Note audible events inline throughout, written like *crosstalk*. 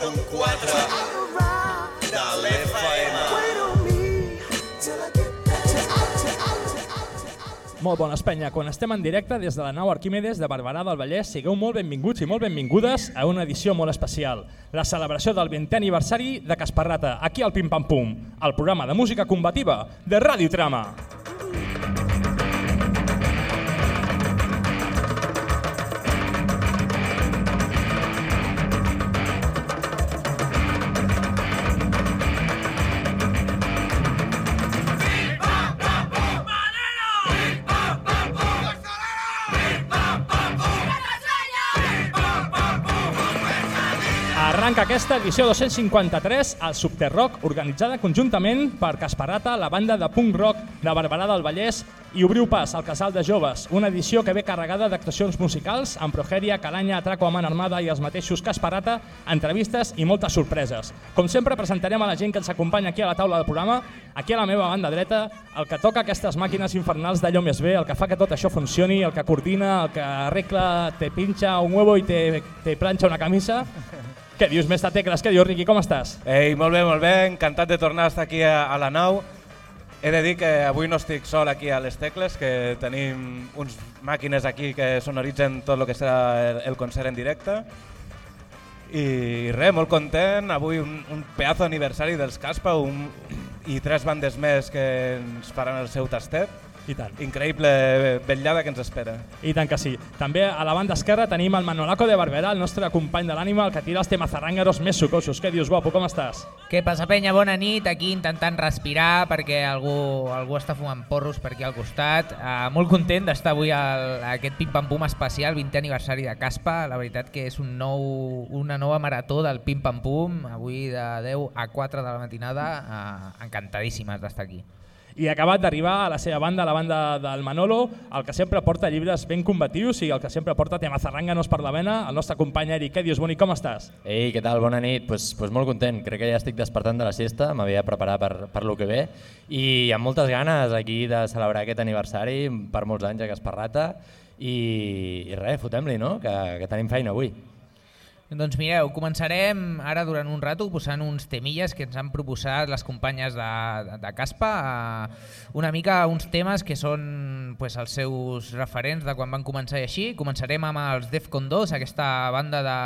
107.4 de l'FM. Molt bones, penya. Quan estem en directe des de la nau Arquímedes de Barberà del Vallès, sigueu molt benvinguts i molt benvingudes a una edició molt especial, la celebració del 20è aniversari de Casparrata, aquí al Pim Pam Pum, el programa de música combativa de Ràdio Trama. Arranca aquesta edició 253 al Subterrock, organitzada conjuntament per Casparata, la banda de punk rock de Barberà del Vallès i Obriu Pas, al Casal de Joves, una edició que ve carregada d'actuacions musicals amb Progeria, Calanya, Atraco a Man Armada i els mateixos Casparata, entrevistes i moltes sorpreses. Com sempre presentarem a la gent que ens acompanya aquí a la taula del programa, aquí a la meva banda dreta, el que toca aquestes màquines infernals d'allò més bé, el que fa que tot això funcioni, el que coordina, el que arregla, te pincha un huevo i te, te planxa una camisa, què dius, mestre Tecles? Què dius, Riqui? Com estàs? Ei, molt bé, molt bé, encantat de tornar a estar aquí a, a la nau. He de dir que avui no estic sol aquí a les tecles, que tenim uns màquines aquí que sonoritzen tot el que serà el, el concert en directe. I res, molt content, avui un, un pedazo aniversari dels Caspa un, i tres bandes més que ens faran el seu tastet. I tant. Increïble vetllada que ens espera. I tant que sí. També a la banda esquerra tenim el Manolaco de Barberà, el nostre company de l'ànima, el que tira els temazarrangueros més sucosos. Què dius, guapo? Com estàs? Què passa, penya? Bona nit. Aquí intentant respirar perquè algú, algú està fumant porros per aquí al costat. Uh, molt content d'estar avui al, a aquest Pim Pam Pum especial, 20è aniversari de Caspa. La veritat que és un nou, una nova marató del Pim Pam Pum. Avui de 10 a 4 de la matinada. Uh, encantadíssimes d'estar aquí. I ha acabat d'arribar a la seva banda, la banda del Manolo, el que sempre porta llibres ben combatius i el que sempre porta temazarranganos per la vena, el nostre company Eric. Què dius, bonic, com estàs? Ei, què tal? Bona nit. Pues, pues molt content. Crec que ja estic despertant de la siesta, m'havia de preparar per, per lo que ve i amb moltes ganes aquí de celebrar aquest aniversari per molts anys a Gasparrata i, i res, fotem-li, no? Que, que tenim feina avui. Doncs mireu, començarem ara durant un rato posant uns temilles que ens han proposat les companyes de, de, de Caspa, eh, una mica uns temes que són pues, els seus referents de quan van començar i així. Començarem amb els Defcon 2, aquesta banda de,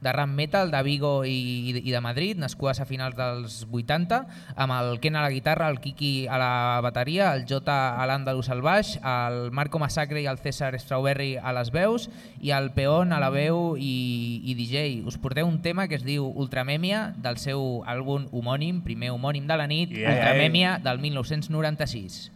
de rap metal de Vigo i, i de Madrid, nascudes a finals dels 80, amb el Ken a la guitarra, el Kiki a la bateria, el Jota a l'Andalus al baix, el Marco Massacre i el César Strawberry a les veus i el Peón a la veu i, i. Us porteu un tema que es diu Ultramèmia del seu àlbum homònim, primer homònim de la nit, Yeah. Ultramèmia del 1996.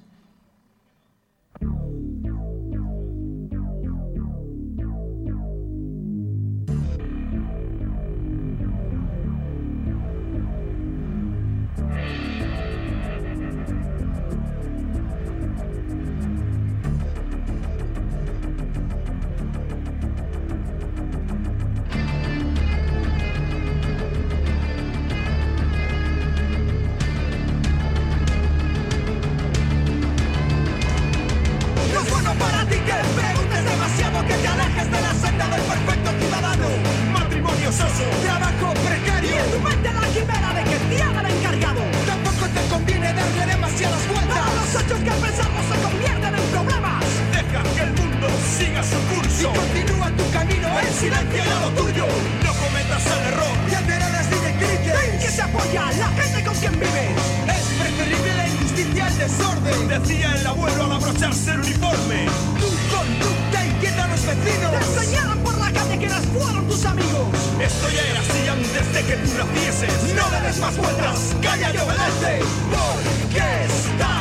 Abuelo al abrocharse el uniforme. Tu conducta inquieta a los vecinos. Te enseñaron por la calle que eras fueron tus amigos. Esto ya era así antes de que tú nacieses. No le des más vueltas, calla y obedece. Porque estás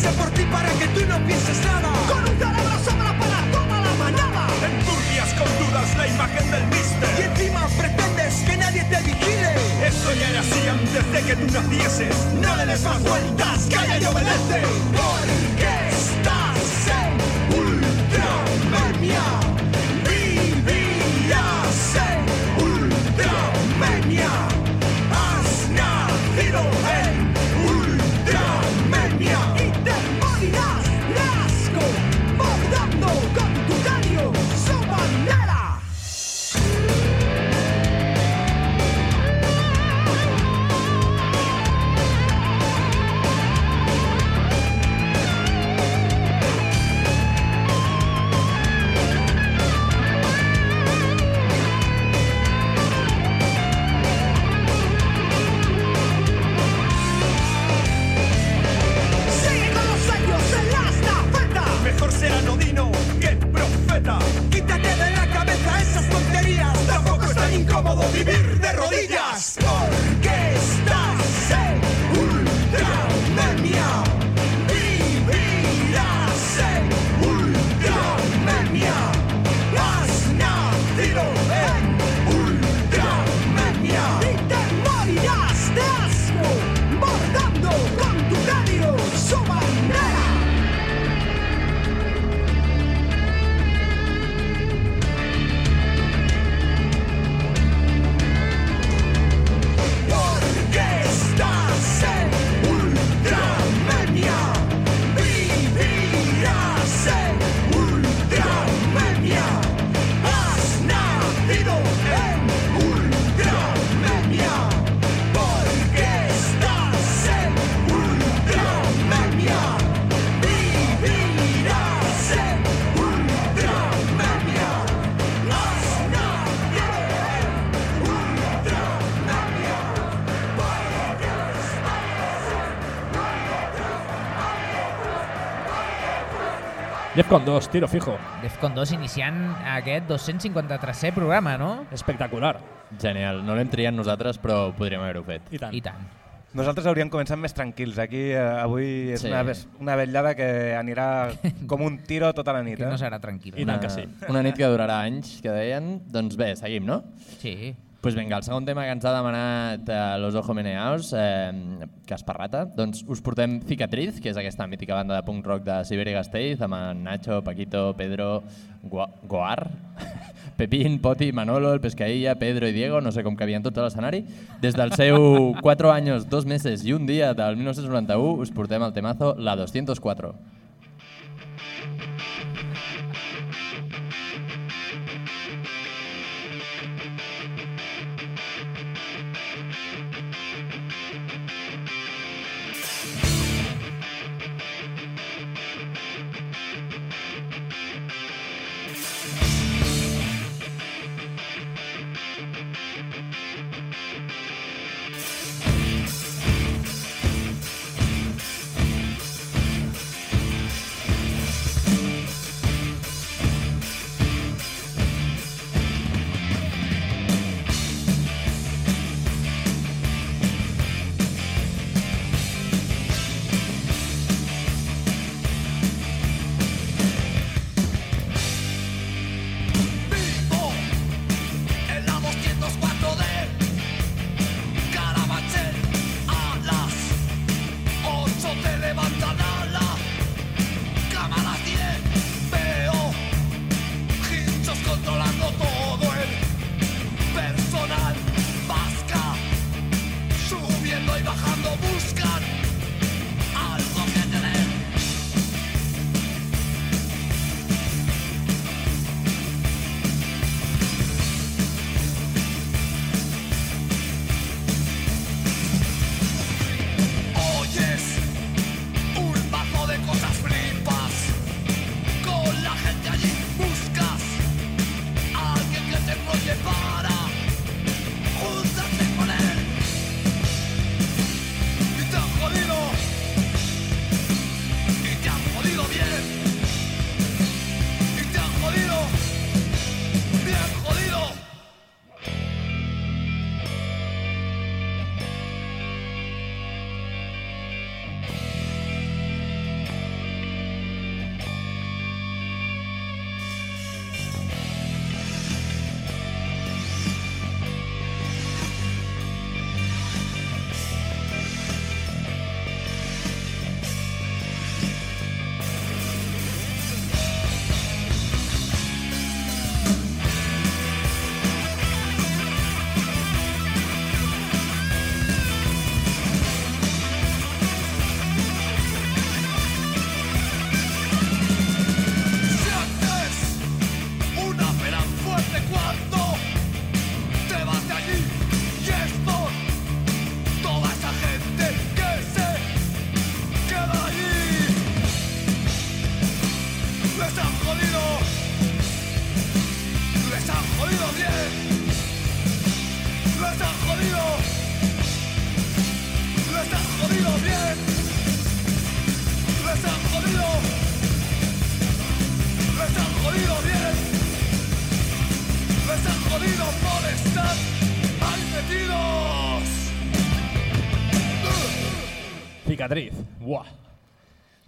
piensa por ti para que tú no pienses nada. Con un cerebro sobra para toda la manada. Enturbias con dudas la imagen del mister. Y encima pretendes que nadie te vigile. Es Esto ya era así antes de que tú nacieses. No le des más vueltas, calla y obedece. Porque estás Defcon 2, tiro fijo. Defcon 2 iniciant aquest 253è programa, no? Espectacular. Genial, no l'hem triat nosaltres, però podríem haver-ho fet. I tant. I tant. Nosaltres hauríem començat més tranquils. Aquí eh, avui és Sí. una, ves- una vetllada que anirà *laughs* com un tiro tota la nit. Que Eh? no serà tranquil. I tant que sí. Una nit que durarà anys, que deien. Doncs bé, seguim, no? Sí. Pues vinga, el segon tema que ens ha demanat eh, Los Ojo Meneaos, eh, Casparrata, doncs us portem Cicatriz, que és aquesta mítica banda de punk rock de Siberi Gasteiz, amb Nacho, Paquito, Pedro, Gua Goar, *laughs* Pepín, Poti, Manolo, el Pescailla, Pedro i Diego, no sé com cabien tots a l'escenari. Des del seu 4 anys, 2 mesos i un dia del 1991 us portem el temazo La 204.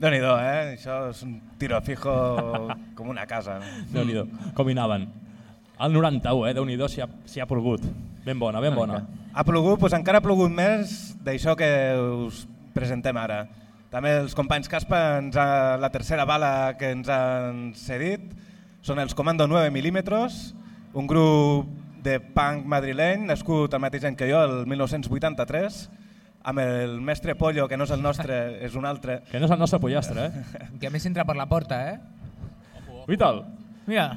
Déu-n'hi-do, eh? Això és un tiro fijo *laughs* com una casa. déu nhi com hi anaven. El 91, eh? déu nhi si, ha, si ha plogut. Ben bona, ben bona. Ha plogut, doncs encara ha plogut més d'això que us presentem ara. També els companys Caspa, ens ha, la tercera bala que ens han cedit, són els Comando 9 milímetres, un grup de punk madrileny, nascut el mateix any que jo, el 1983, amb el mestre Pollo, que no és el nostre, *laughs* és un altre. Que no és el nostre pollastre, eh? *laughs* Que a més entra per la porta, eh? Vital, Mira,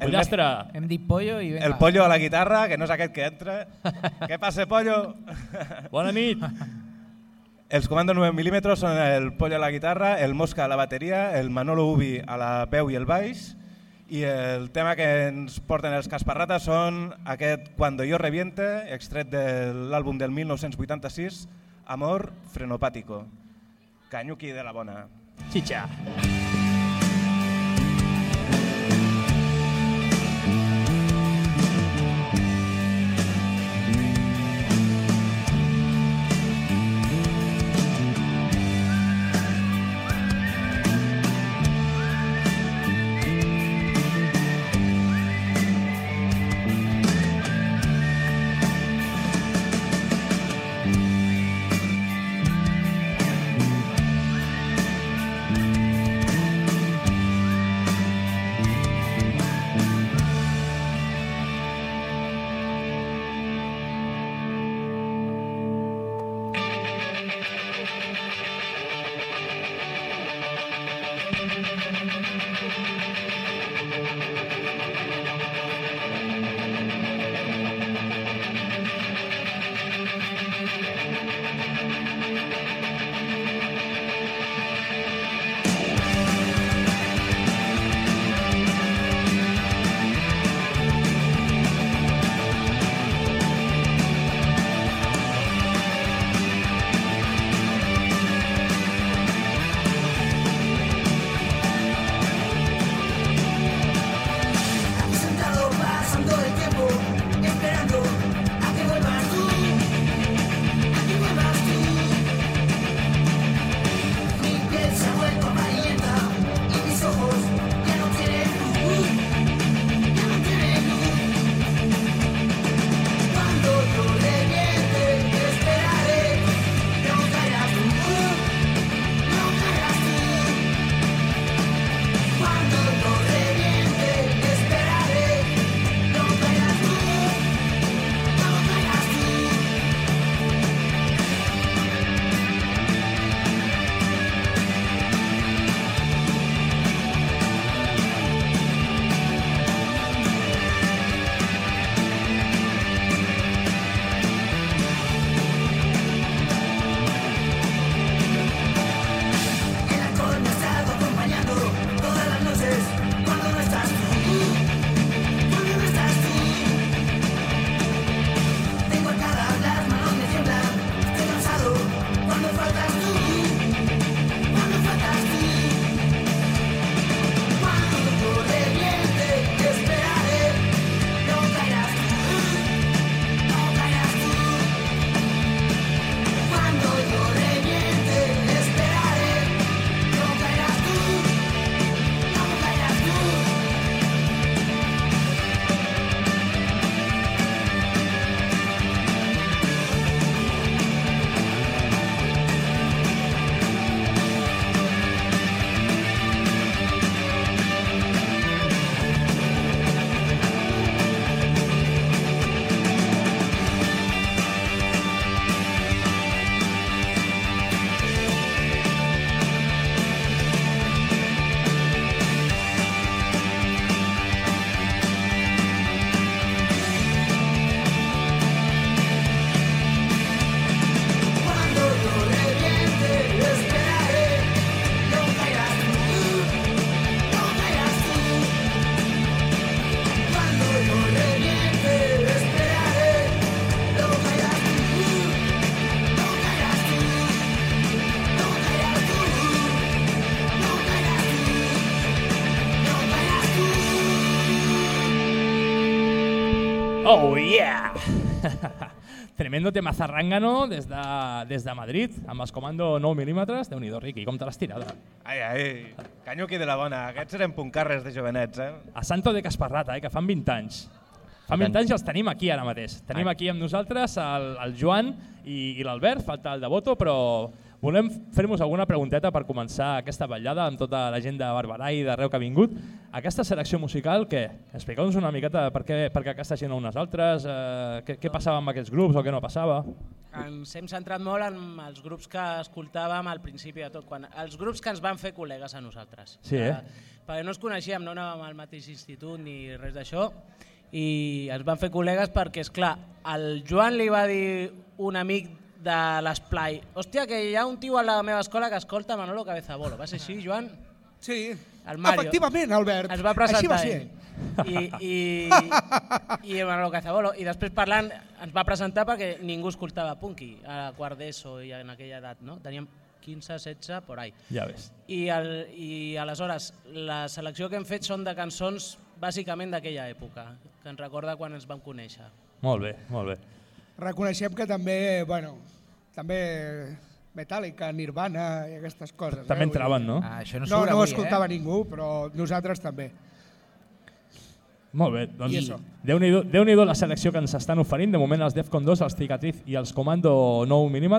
pollastre. hem dit pollo i venga. El Pollo a la guitarra, que no és aquest que entra. *laughs* Què passa, Pollo? Bona nit. Els Comando 9 mm són el Pollo a la guitarra, el Mosca a la bateria, el Manolo Ubi a la veu i el baix i el tema que ens porten els Casparrata són aquest Cuando yo reviente, extret de l'àlbum del 1986, Amor frenopático. Canyuqui de la bona. Chicha. Oh, Tremendo tema zarrangano des de, des de Madrid, amb els comando 9 mil·límetres. Déu-n'hi-do, Riqui, com te l'has tirada? Ai, ai, canyo aquí de la bona. Aquests eren puncarres de jovenets, eh? A Santo de Casparrata, eh, que fan 20 anys. Fa 20 anys els tenim aquí ara mateix. Tenim aquí amb nosaltres el, el Joan i, i l'Albert, falta el de Boto, però volem fer-vos alguna pregunteta per començar aquesta ballada amb tota la gent de Barberà i d'arreu que ha vingut. Aquesta selecció musical, què? Expliqueu-nos una miqueta per què, per què aquesta gent a unes altres, eh, què, què passava amb aquests grups o què no passava. Ens hem centrat molt en els grups que escoltàvem al principi de tot, quan, els grups que ens van fer col·legues a nosaltres. Sí, eh? perquè no ens coneixíem, no anàvem al mateix institut ni res d'això, i ens van fer col·legues perquè, és clar, el Joan li va dir un amic de l'esplai hòstia, que hi ha un tio a la meva escola que escolta Manolo Cabezabolo. Va ser així, Joan? Sí, El Mario. efectivament, Albert. Es va Així va presentar ser. ell. I, i, i Manolo Cabezabolo. I després parlant, ens va presentar perquè ningú escoltava punky a quart d'ESO i en aquella edat, no? Teníem 15, 16, por ahí. Ja ves. I, el, I aleshores, la selecció que hem fet són de cançons bàsicament d'aquella època, que ens recorda quan ens vam conèixer. Molt bé, molt bé. Reconeixem que també, bueno, també Metallica, Nirvana i aquestes coses. També eh? Entraven, no? Ah, això no, No, no ho escoltava eh? ningú, però nosaltres també. Molt bé, I doncs. Déu-n'hi-do Déu -do la selecció que ens estan oferint. De moment els Defcon 2, els Cicatriz i els Comando 9 mm.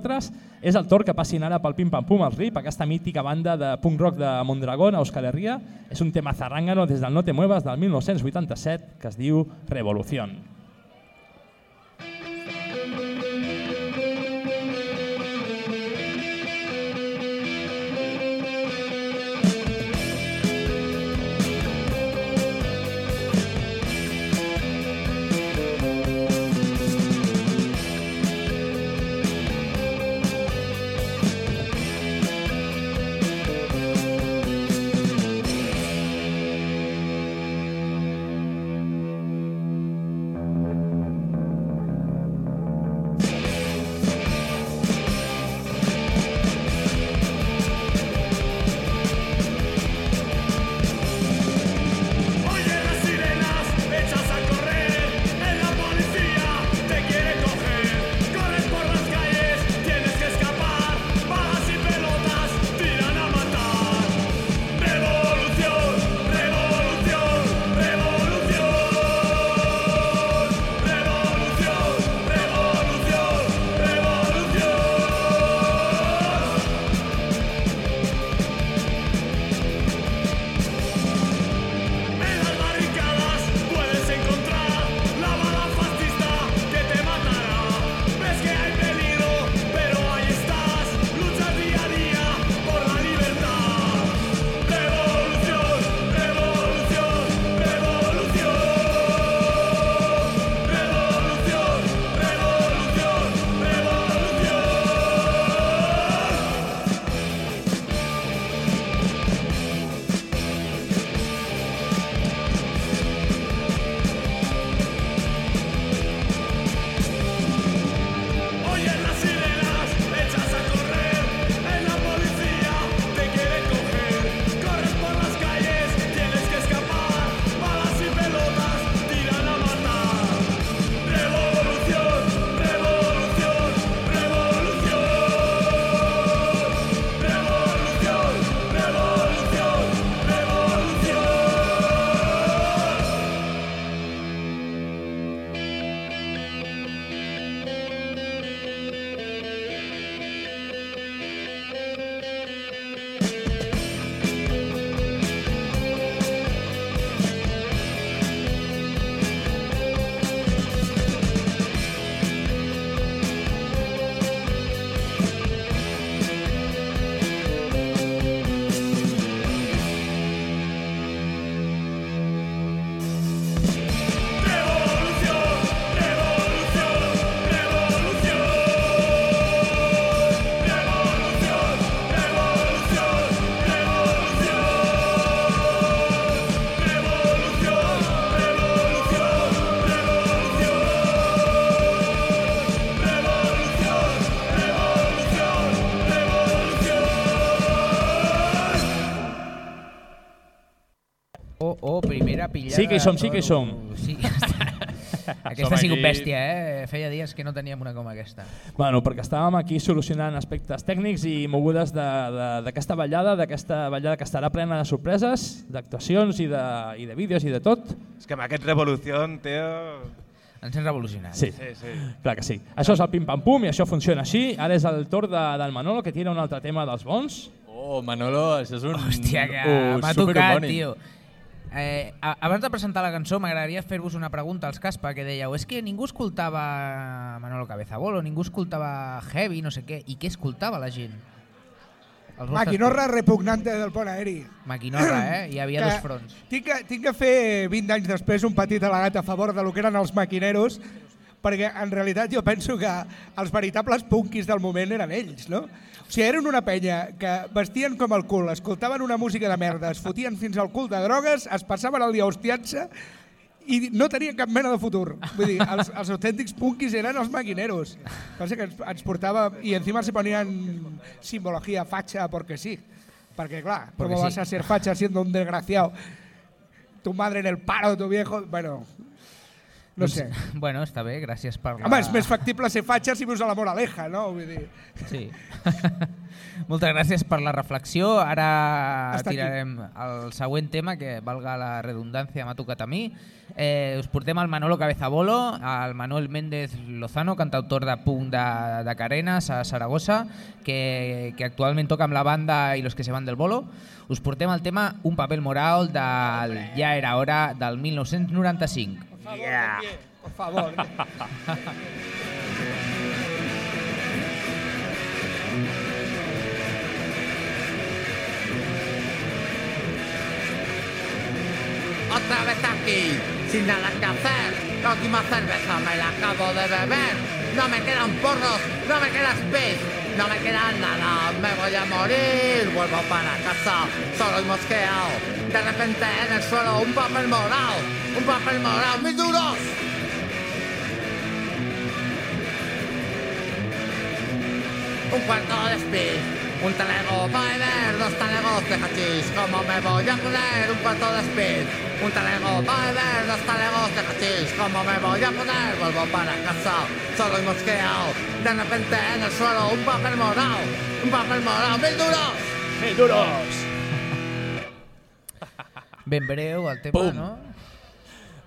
És el torn que passin ara pel Pim Pam Pum, els RIP, aquesta mítica banda de punk rock de Mondragón, a Euskal Herria. És un tema zarrangano des del No te muevas del 1987 que es diu Revolución. Sí que hi som, sí que hi som. Sí, *laughs* Aquesta ha sigut aquí- bèstia, eh? Feia dies que no teníem una com aquesta. Bueno, perquè estàvem aquí solucionant aspectes tècnics i mogudes de- de- d'aquesta ballada, d'aquesta ballada que estarà plena de sorpreses, d'actuacions i, de, i de vídeos i de tot. És que amb aquest Revolució, tio... Ens hem revolucionat. Sí, Sí, sí. clar que sí. Això és el pim-pam-pum i això funciona així. Ara és el torn de, del Manolo, que tira un altre tema dels bons. Oh, Manolo, això és un... Hòstia, que uh, m'ha tocat, tio. Eh, abans de presentar la cançó, m'agradaria fer-vos una pregunta als Caspa, que dèieu, és que ningú escoltava Manolo Cabezabolo, ningú escoltava Heavy, no sé què, i què escoltava la gent? Els Maquinorra repugnante del pont aeri. Maquinorra, eh? Hi havia Que dos fronts. Tinc que, tinc que fer 20 anys després un petit al·legat a favor de lo que eren els maquineros, perquè en realitat jo penso que els veritables punkis del moment eren ells, no? Sigui, eren una penya que vestien com el cul, escoltaven una música de merda, es fotien fins al cul de drogues, es passaven el dia hostiant-se i no tenien cap mena de futur. Vull dir, els, els autèntics punkis eren els maquineros. Cosa que ens, ens portava... I encima se ponien simbología facha porque sí. Perquè, clar, Porque com sí. vas a ser facha siendo un desgraciado? Tu madre en el paro, tu viejo... Bueno, no sé. *laughs* Bueno, està bé, gràcies per la... Home, és més factible ser fatxa si vius a la moraleja, no? Vull dir, Sí. *laughs* Moltes gràcies per la reflexió. Ara Està aquí. tirarem el següent tema, que valga la redundància, m'ha tocat a mi. Eh, us portem al Manolo Cabezabolo, al Manuel Méndez Lozano, cantautor de punk de, de Carenas, a Saragossa, que, que actualment toca amb la banda i los que se van del bolo. Us portem el tema Un papel moral del Ja era hora del 1995. Yeah. por favor. *laughs* Otra vez aquí, sin nada que hacer. La última cerveza me la acabo de beber. No me quedan porros, no me queda speed, no me queda nada. Me voy a morir, vuelvo para casa, solo y mosqueado. De repente en el suelo un papel morado, un papel morado, mis duros. Un cuarto de speed, un talego para beber, dos talegos de hachís. ¿Cómo me voy a poner? Un cuarto de speed, un talego para beber, dos talegos de hachís. ¿Cómo me voy a poner? Vuelvo para casa, solo y mosqueado. De repente en el suelo un papel morado, un papel morado, mil duros. Mil duros! Ben breu el tema, Pum. no?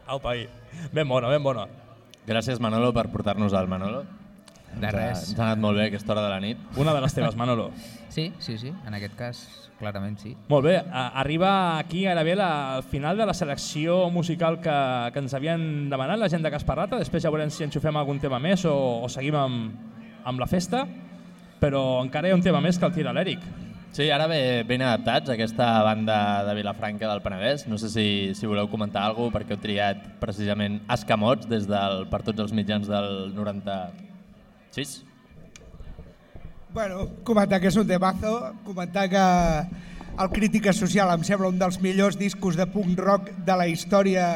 Aupa, ahí. Ben bona, ben bona. Gràcies, Manolo, per portar-nos al Manolo. De Ens ha- res. Ens ha anat molt bé aquesta hora de la nit. Una de les teves, Manolo. Sí, sí, sí, en aquest cas, clarament sí. Molt bé, arriba aquí gairebé la, al final de la selecció musical que, que ens havien demanat la gent de Casparrata, després ja veurem si enxufem algun tema més o, o seguim amb, amb la festa, però encara hi ha un tema més que el tira l'Eric. Sí, ara ve ben adaptats aquesta banda de Vilafranca del Penedès. No sé si, si voleu comentar alguna cosa perquè heu triat precisament Escamots des del, per tots els mitjans del 96. Bueno, comentar que és un temazo, comentar que el Crítica Social em sembla un dels millors discos de punk rock de la història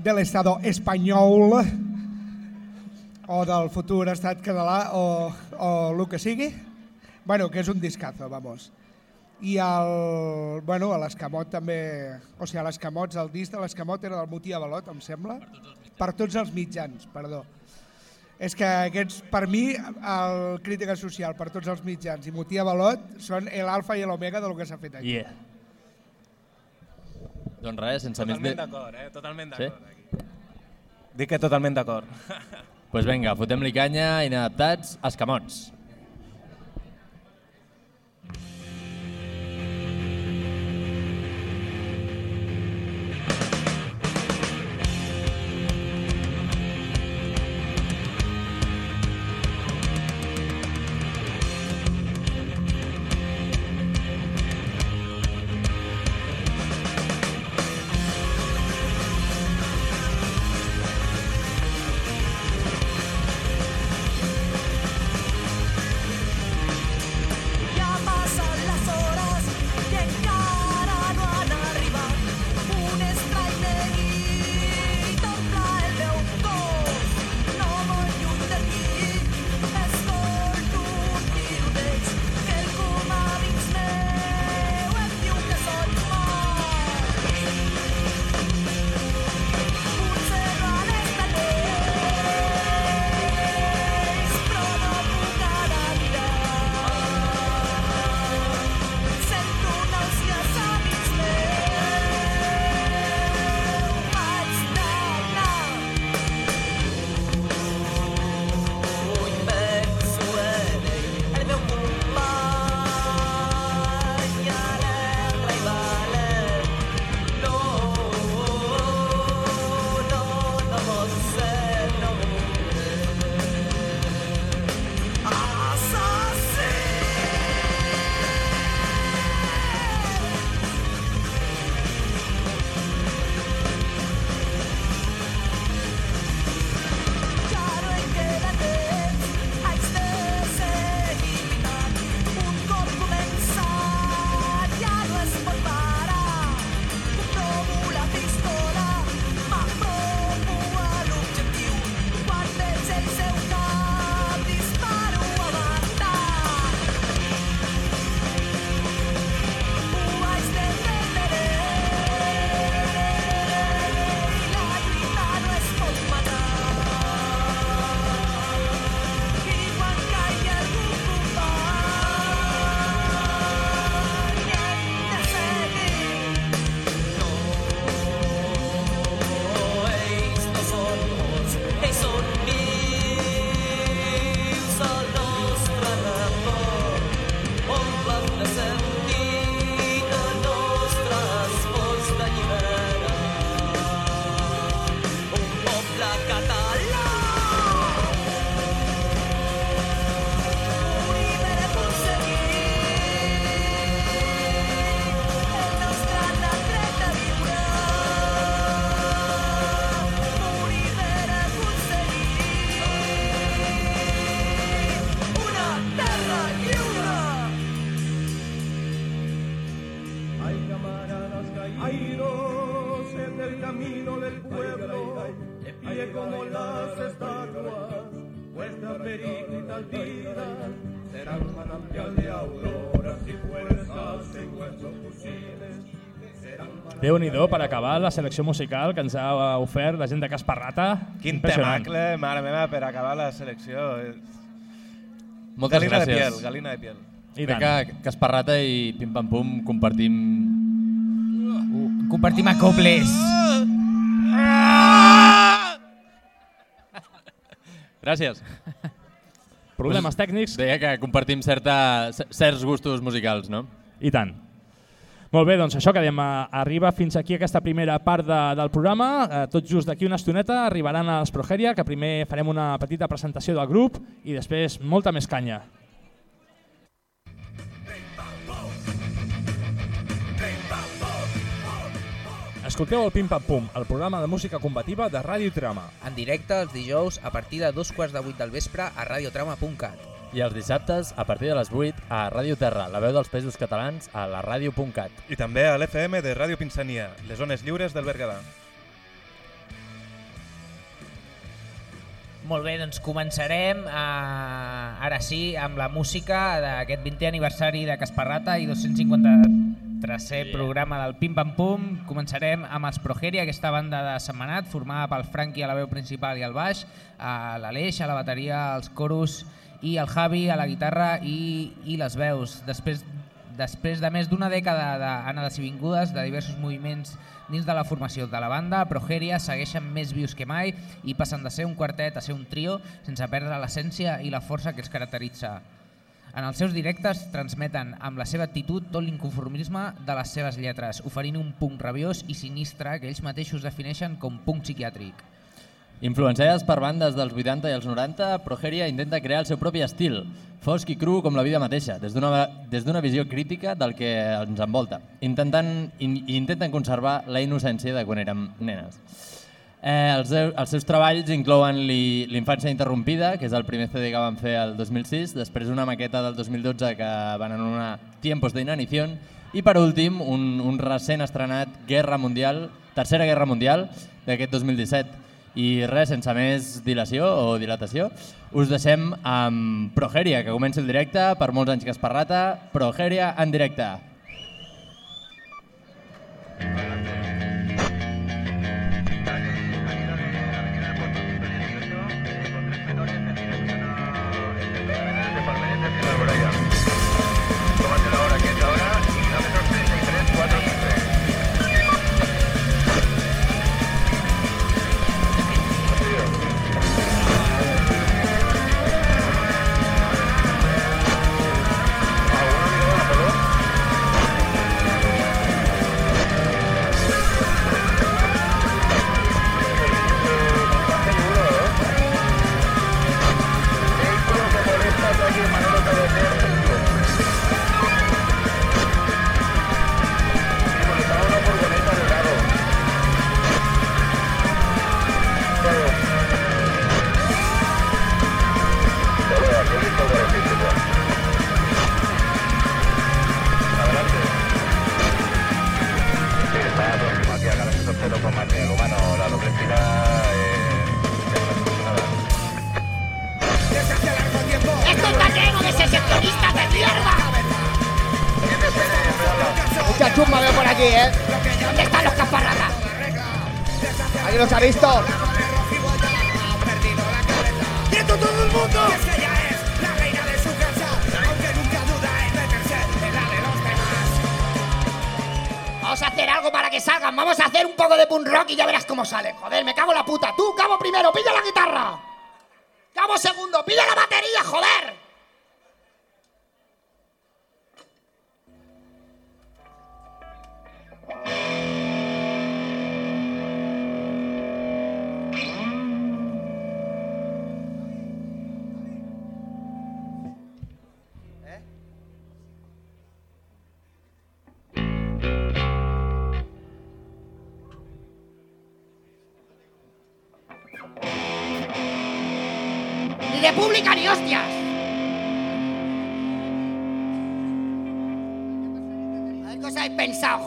de l'estado espanyol o del futur estat català o, o el que sigui. Bueno, que és un discazo, vamos. I el, bueno, a l'Escamot també, o sigui, a l'Escamots, el disc de l'Escamot era del Mutí Avalot, em sembla. Per tots els mitjans, perdó. És que aquests, per mi, el Crítica Social per tots els mitjans i Mutí Avalot són l'alfa i l'omega del que s'ha fet aquí. Yeah. Doncs res, sense més... Totalment De... d'acord, eh? Totalment Sí? d'acord. aquí. Dic que totalment d'acord. Pues vinga, fotem-li canya, inadaptats, Escamots. Déu nhi per acabar la selecció musical que ens ha ofert la gent de Casparrata. Quin temacle, mare meva, per acabar la selecció. Moltes galina gràcies. de piel, galina de piel. I Crec tant. que, Esparrata i Pim Pam Pum compartim... Compartim acoples. Gràcies. Problemes tècnics Deia que compartim certa, certs gustos musicals, no? i tant. Molt bé, doncs això quedem. eh, Arriba fins aquí aquesta primera part de, del programa. Eh, tot just d'aquí una estoneta arribaran els Progeria, que primer farem una petita presentació del grup i després molta més canya. Escolteu el Pim Pam Pum, el programa de música combativa de Ràdio Trama. En directe els dijous a partir de dos quarts de vuit del vespre a radiotrama.cat. I els dissabtes, a partir de les 8, a Ràdio Terra, la veu dels països catalans, a la ràdio.cat. I també a l'FM de Ràdio Pinsania, les zones lliures del Berguedà. Molt bé, doncs començarem eh, ara sí amb la música d'aquest 20è aniversari de Casparrata i 253è programa del Pim Pam Pum. Començarem amb els Progeria, aquesta banda de Setmanat, formada pel Franqui a la veu principal i al baix, a l'Aleix a la bateria, els coros i el Javi a la guitarra i, i les veus. Després Després de més d'una dècada d'anades i vingudes de diversos moviments dins de la formació de la banda, Progeria segueixen més vius que mai i passen de ser un quartet a ser un trio sense perdre l'essència i la força que els caracteritza. En els seus directes transmeten amb la seva actitud tot l'inconformisme de les seves lletres, oferint un punt rabiós i sinistre que ells mateixos defineixen com punt psiquiàtric. Influenciades per bandes dels 80 i els 90, Progeria intenta crear el seu propi estil, fosc i cru com la vida mateixa, des d'una visió crítica del que ens envolta, intentant, in, intenten conservar la innocència de quan érem nenes. Eh, els, els seus treballs inclouen Li- L'infància interrompida, que és el primer CD que van fer el 2006, després una maqueta del 2012 que van anomenar Tiempos de Inanición, i per últim un, un recent estrenat Guerra Mundial, Tercera Guerra Mundial, d'aquest 2017. I res, sense més dilació o dilatació, us deixem amb Progeria, que comença el directe, per molts anys que es parrata, Progeria en directe. ¡Esto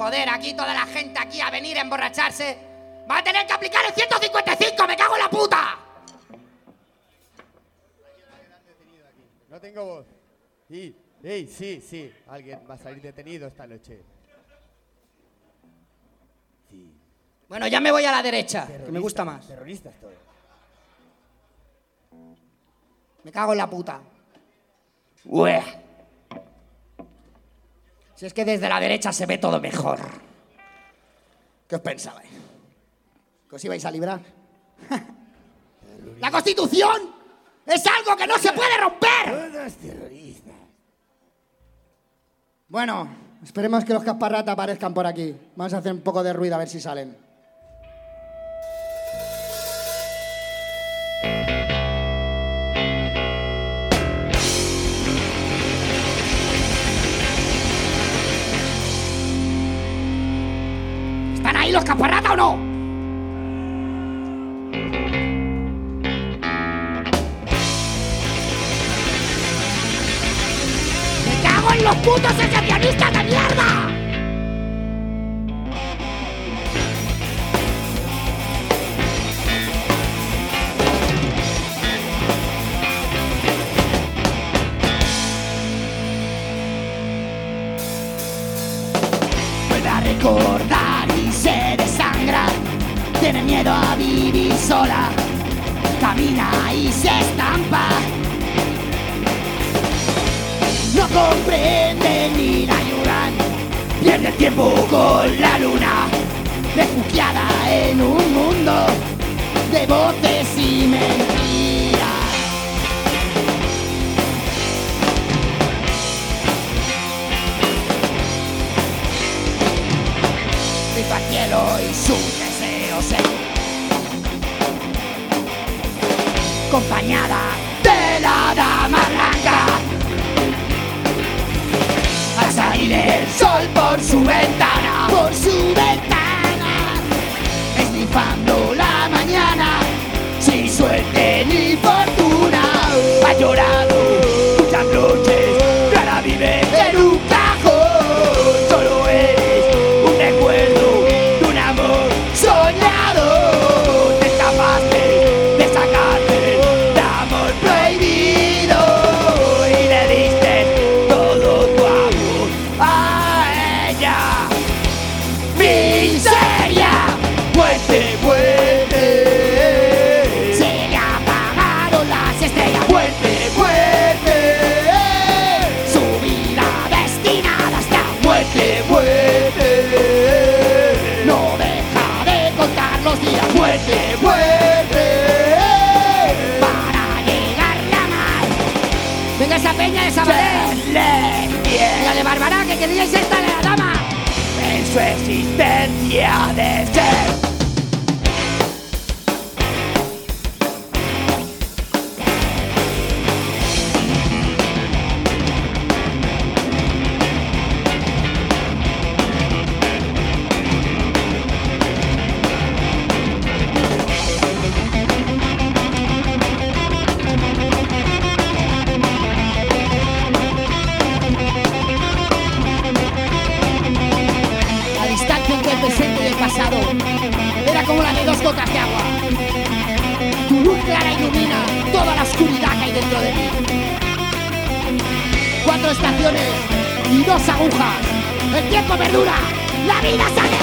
joder? Aquí toda la gente aquí a venir a emborracharse. Va a tener que aplicar el 155, me cago en la puta. No tengo voz. Y, ey, sí, sí, alguien va a salir detenido esta noche. Sí. Bueno, ya me voy a la derecha, que me gusta más. Terroristas todo. Me cago en la puta. Ué. Si es que desde la derecha se ve todo mejor. ¿Qué os pensabais? ¿Que os ibais a librar? *laughs* ¡La Constitución es algo que no se puede romper! Bueno, esperemos que los casparrata aparezcan por aquí. Vamos a hacer un poco de ruido a ver si salen. ¿Están ahí los casparrata o no? ¡Me cago en los putos excepcionistas de mierda! Recordar. Tiene miedo a vivir sola. Camina y se estampa. No comprende ni la ayudan. Pierde el tiempo con la luna. Refugiada en un mundo de voces y mentiras. Al cielo y sus acompañada de la dama blanca. Al salir el sol por su ventana, por su ventana, esnifando la mañana, sin suerte ni fortuna. Ha llorado muchas noches, ahora vive en un Trash is banned, yeah. Oscuridad que hay dentro de mí. Cuatro estaciones y dos agujas. El tiempo perdura, la vida se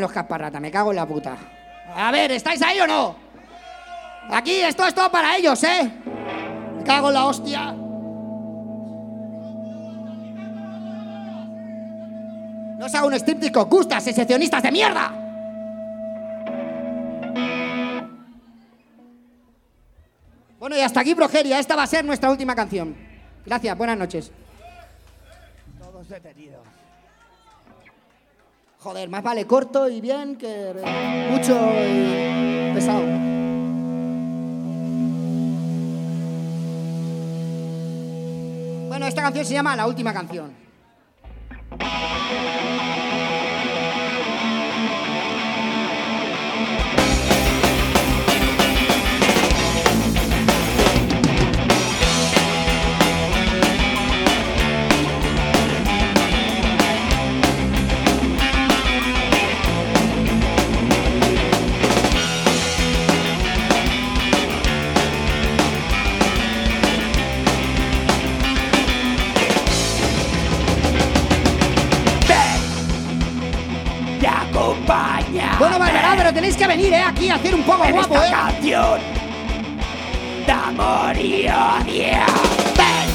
los casparratas? Me cago en la puta. A ver, ¿estáis ahí o no? Aquí, esto es todo para ellos, ¿eh? Me cago en la hostia. No os un striptease con gustas, secesionistas de mierda. Bueno, y hasta aquí, Progeria. Esta va a ser nuestra última canción. Gracias, buenas noches. Joder, más vale corto y bien que mucho y pesado. Bueno, esta canción se llama La Última Canción. Aquí a hacer un poco en guapo, esta ¿eh? canción de amor y odio. Ven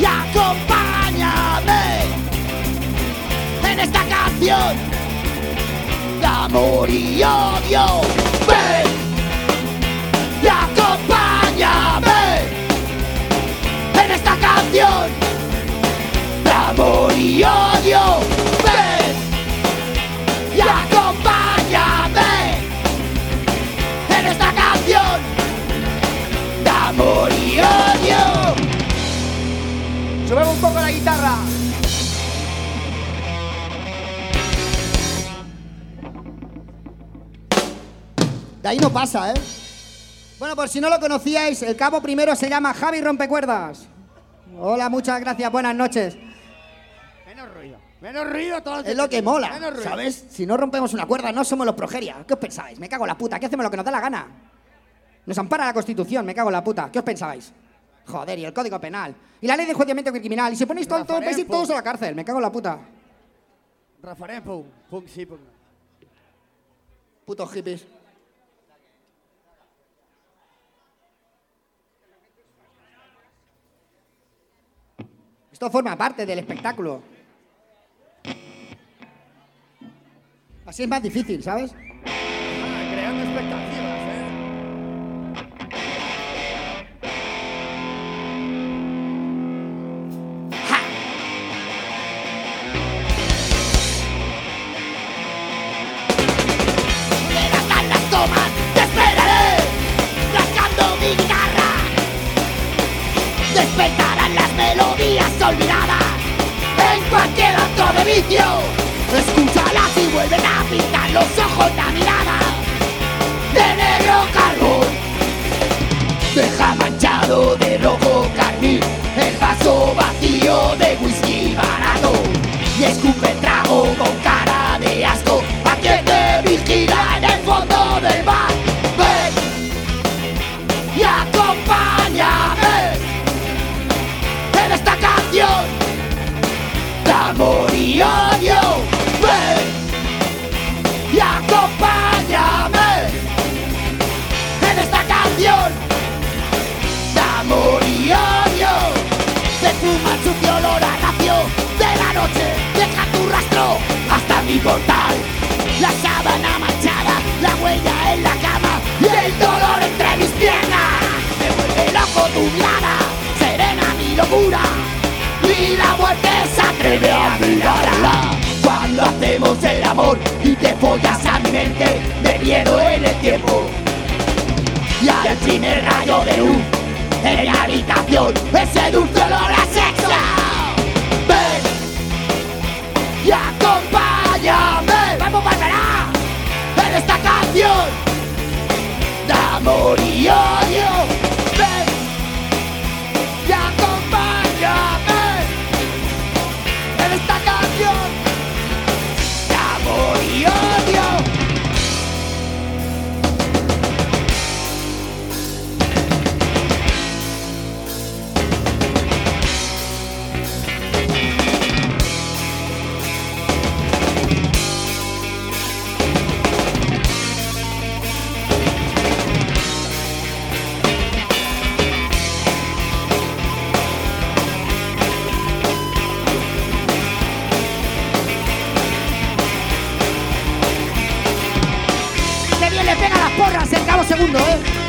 y acompáñame en esta canción de amor y odio. Ven y acompáñame en esta canción de amor y odio. odio. Un poco la guitarra. De ahí no pasa, ¿eh? Bueno, por si no lo conocíais, el cabo primero se llama Javi Rompecuerdas. Hola, muchas gracias, buenas noches. Menos ruido, menos ruido todo el tiempo. Es lo que mola, ¿sabes? Si no rompemos una cuerda, no somos los progeria. ¿Qué os pensáis? Me cago en la puta, ¿qué hacemos lo que nos da la gana? Nos ampara la Constitución, me cago en la puta. ¿Qué os pensabais? Joder, y el Código Penal. Y la ley de enjuiciamiento criminal. Y si ponéis tontos, Rafarem, vais a ir todos a la cárcel. Me cago en la puta. Rafarem, pum. Pum, sí, pum. Putos hippies. Esto forma parte del espectáculo. Así es más difícil, ¿sabes? segundo, ¿eh?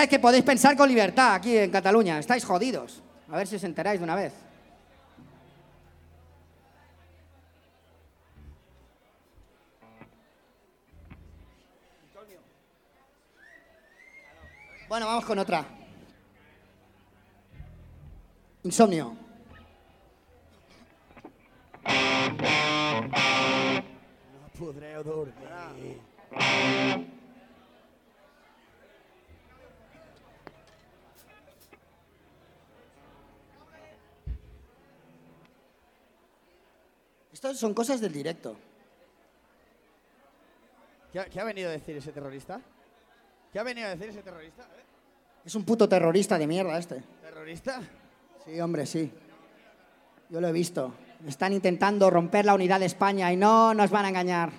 Pensáis que podéis pensar con libertad aquí en Cataluña. Estáis jodidos. A ver si os enteráis de una vez. Bueno, vamos con otra. Insomnio. Estas son cosas del directo. ¿Qué ha, qué ha venido a decir ese terrorista? ¿Qué ha venido a decir ese terrorista? eh? Es un puto terrorista de mierda este. ¿Terrorista? Sí, hombre, sí. Yo lo he visto. Están intentando romper la unidad de España y no nos van a engañar.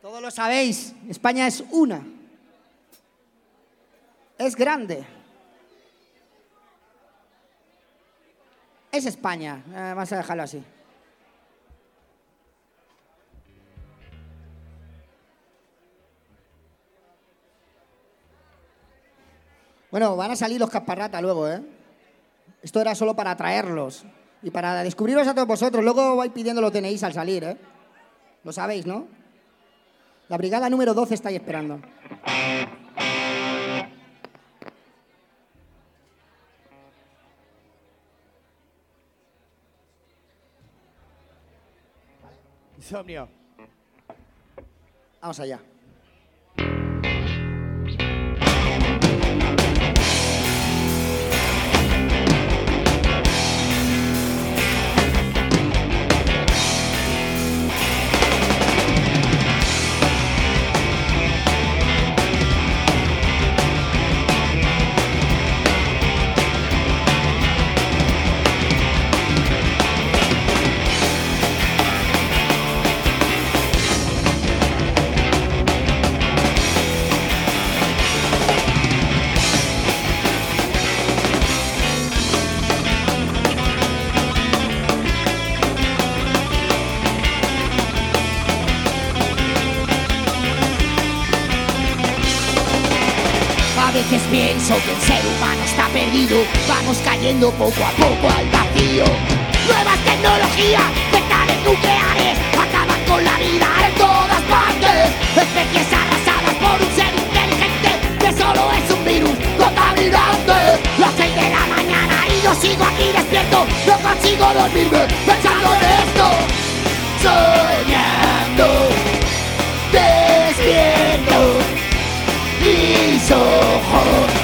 Todos lo sabéis, España es una. Es grande. Es España. Eh, vamos a dejarlo así. Bueno, van a salir los caparrata luego, ¿eh? Esto era solo para atraerlos y para descubriros a todos vosotros. Luego vais pidiendo los DNIs al salir, ¿eh? Lo sabéis, ¿no? La brigada número 12 está ahí esperando. Insomnio. Vamos allá. Pienso el ser humano está perdido, vamos cayendo poco a poco al vacío. Nuevas tecnologías, centrales nucleares, acaban con la vida en todas partes. Especies arrasadas por un ser inteligente que solo es un virus contaminante. Las seis de la mañana y yo sigo aquí despierto, no consigo dormirme pensando en esto. Soñando, despierto mis ojos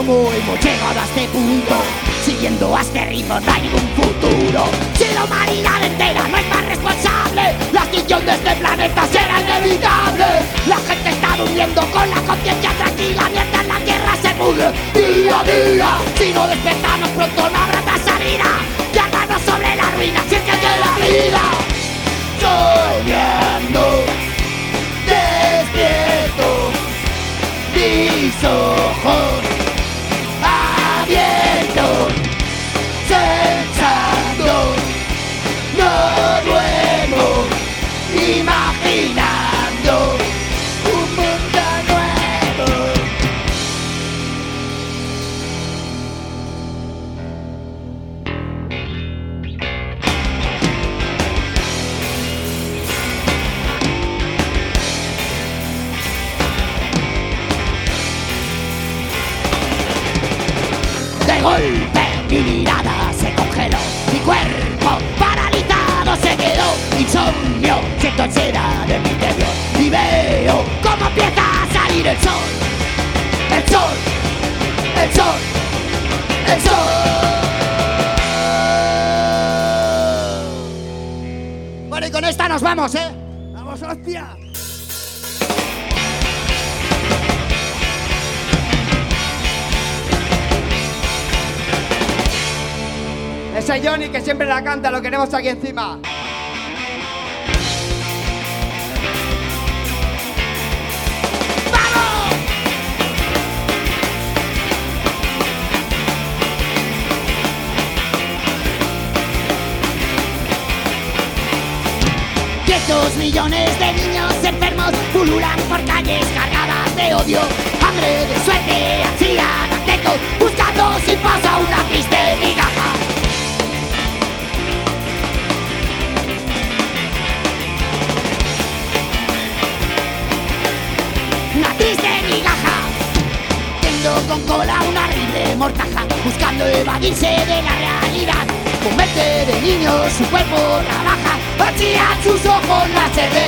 cómo hemos llegado a este punto. Siguiendo a este ritmo no hay ningún futuro. Si la humanidad entera no es más responsable La extinción de este planeta será inevitable La gente está durmiendo con la conciencia tranquila Mientras la tierra se pudre día a día. Si no despertamos pronto no habrá más salida. Ya manos sobre la ruina si es que de la vida. Soñando Despierto mis ojos insomnio, siento ansiedad en mi interior y veo cómo empieza a salir el sol. El sol, el sol, el sol. Bueno, y con esta nos vamos, ¿eh? ¡Vamos, hostia! Ese Johnny que siempre la canta, lo queremos aquí encima. Cientos millones de niños enfermos pululan por calles cargadas de odio, hambre de suerte, ansiedad, atento, buscando si pasa una triste migaja. Una triste migaja, Viendo con cola una horrible mortaja, buscando evadirse de la realidad. Con mente de niño su cuerpo trabaja, Hatiatsu zo hon la tele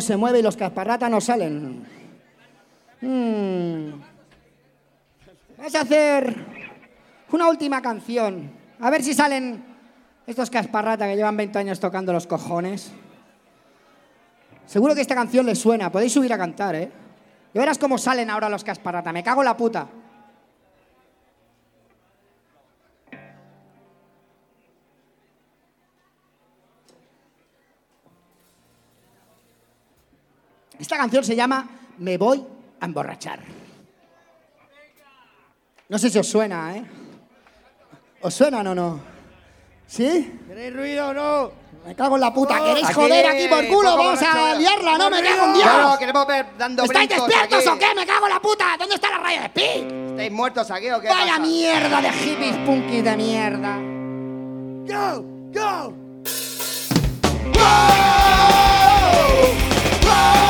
Se mueve y los casparratas no salen. Mm. Vamos a hacer una última canción. A ver si salen estos casparratas que llevan 20 años tocando los cojones. Seguro que esta canción les suena. Podéis subir a cantar, ¿eh? Y verás cómo salen ahora los casparratas. Me cago en la puta. Esta canción se llama Me voy a emborrachar. No sé si os suena, ¿eh? ¿Os suenan o no? ¿Sí? ¿Queréis ruido o no? Me cago en la puta. ¿Queréis joder aquí por culo? Vamos a liarla, ¿no? ¡Me cago en Dios! No, queremos ver dando ¿Estáis despiertos o qué? ¡Me cago en la puta! ¿Dónde está la raya de Pi? ¿Estáis muertos aquí o qué? ¡Vaya mierda de hippies punky de mierda! ¡Go! ¡Go! ¡Go! ¡Go!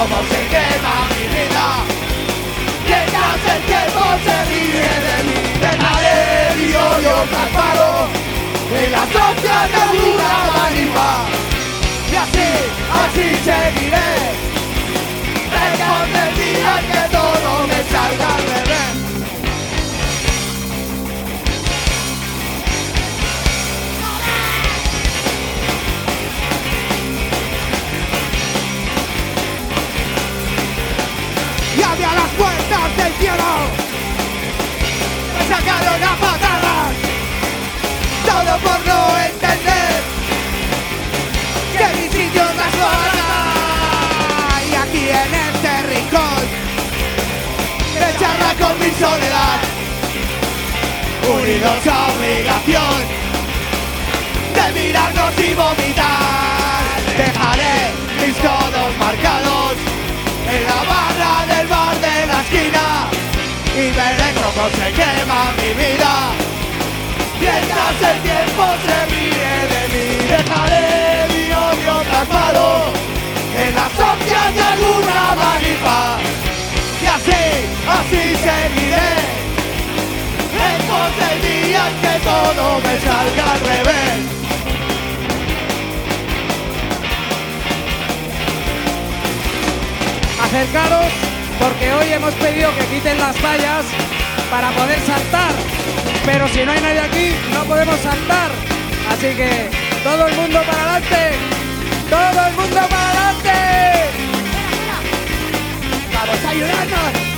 Cómo se quema mi vida. Mientras el tiempo se ríe de mí, dejaré mi odio plasmado en la sombra de una manifa. Y así, así seguiré, en que todo me salga al revés. Me sacaron a patadas, todo por no entender que mi sitio es zona. Y aquí en este rincón, me charla con mi soledad, unidos a obligación de mirarnos y vomitar. Dejaré mis codos marcados en la barra de y veré cómo se quema mi vida. Mientras el tiempo se ríe de mí, dejaré mi odio plasmado en las sombras de alguna manifa. Y así, así seguiré, lejos del día en que todo me salga al revés. Acercaros porque hoy hemos pedido que quiten las vallas para poder saltar. Pero si no hay nadie aquí, no podemos saltar. Así que todo el mundo para adelante. Todo el mundo para adelante. Vamos a ayudarnos.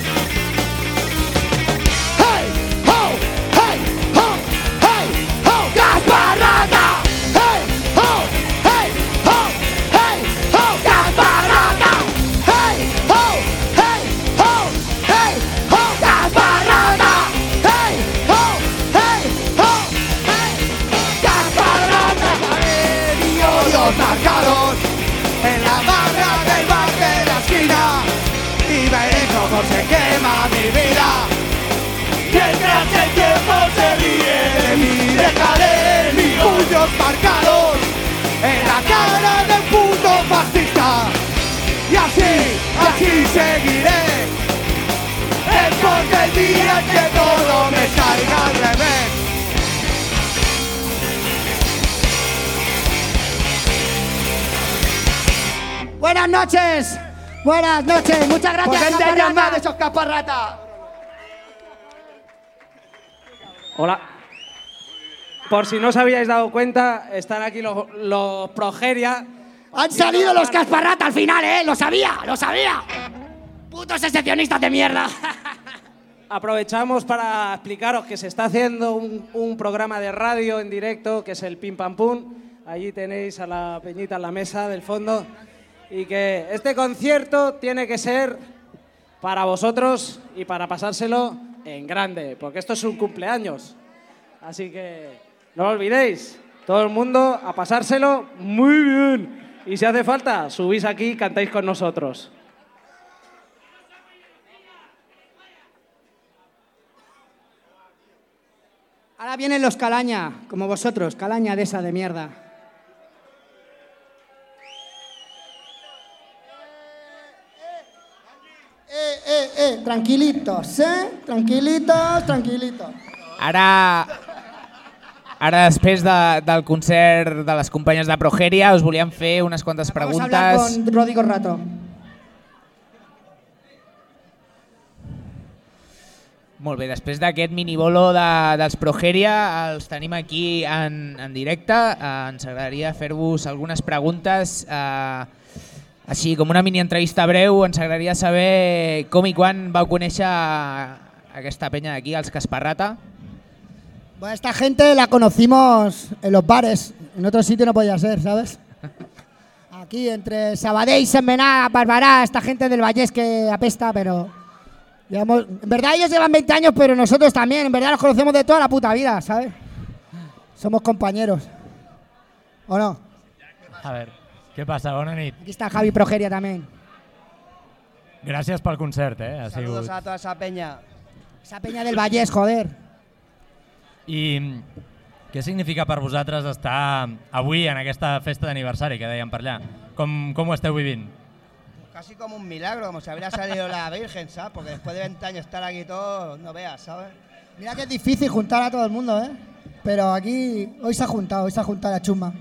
Así seguiré. Es porque el día en que todo me salga al revés. Buenas noches. Buenas noches. Muchas gracias. ¿Por qué te Caparrata. llamas de esos caparrata? Hola. Por si no os habíais dado cuenta, están aquí los, los progeria. Han salido los Casparrata al final, ¿eh? Lo sabía, lo sabía. Putos excepcionistas de mierda. *laughs* Aprovechamos para explicaros que se está haciendo un, un programa de radio en directo que es el Pim Pam Pum. Allí tenéis a la peñita en la mesa del fondo. Y que este concierto tiene que ser para vosotros y para pasárselo en grande, porque esto es un cumpleaños. Así que no lo olvidéis, todo el mundo a pasárselo muy bien. Y si hace falta, subís aquí y cantáis con nosotros. Ahora vienen los Calaña, como vosotros, Calaña de esa de mierda. Eh, eh, eh, tranquilitos, ¿eh? Tranquilitos, tranquilitos. Ara, ara després de, del concert de les companyes de Progeria, us volíem fer unes quantes Vamos a hablar preguntes. con Rodrigo Rato. Molt bé, després d'aquest minibolo de, dels Progeria, els tenim aquí en, en directe. Eh, ens agradaria fer-vos algunes preguntes, eh, així com una mini entrevista breu. Ens agradaria saber com i quan vau conèixer aquesta penya d'aquí, els Casparrata. Bueno, esta gente la conocimos en los bares. En otro sitio no podía ser, ¿sabes? Aquí, entre Sabadell, Sembená, Barbará, esta gente del Vallés que apesta, pero... Digamos, en verdad ellos llevan 20 años, pero nosotros también. En verdad los conocemos de toda la puta vida, ¿sabes? Somos compañeros. ¿O no? A ver, ¿qué pasa? Bona nit. Aquí está Javi Progeria también. Gràcies pel concert, eh? Ha Saludos sigut... a toda esa peña. Esa peña del Vallès, joder. I què significa per vosaltres estar avui en aquesta festa d'aniversari que dèiem per allà? Com, com ho esteu vivint? Casi como un milagro, como si hubiera salido la Virgen, ¿sabes? Porque después de 20 años estar aquí todo, no veas, ¿sabes? Mira que es difícil juntar a todo el mundo, ¿eh? Pero aquí, hoy se ha juntado, hoy se ha juntado la chuma.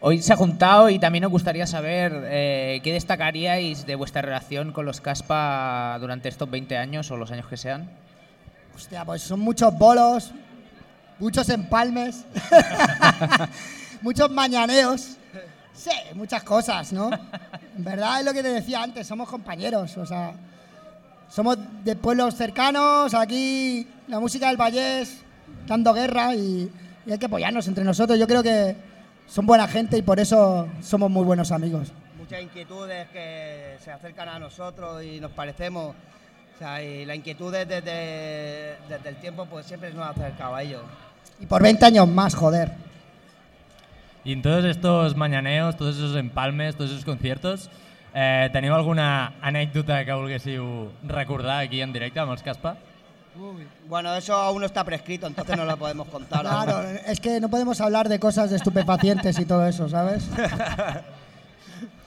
Hoy se ha juntado y también nos gustaría saber eh, qué destacaríais de vuestra relación con los Caspa durante estos 20 años o los años que sean. Hostia, pues son muchos bolos, muchos empalmes, *laughs* muchos mañaneos. Sí, muchas cosas, ¿no? En verdad es lo que te decía antes, somos compañeros, o sea, somos de pueblos cercanos, aquí la música del Vallés dando guerra y, hay que apoyarnos entre nosotros. Yo creo que son buena gente y por eso somos muy buenos amigos. Muchas inquietudes que se acercan a nosotros y nos parecemos. O sea, y la inquietud desde, desde el tiempo pues siempre nos ha acercado a ellos. Y por 20 años más, joder. Y en todos estos mañaneos, todos esos empalmes, todos esos conciertos, eh, teniu alguna anècdota que volguéssiu recordar aquí en directe amb els Caspa? Bueno, eso aún no está prescrito, entonces no lo podemos contar. Claro, es que no podemos hablar de cosas de estupefacientes y todo eso, ¿sabes? *laughs*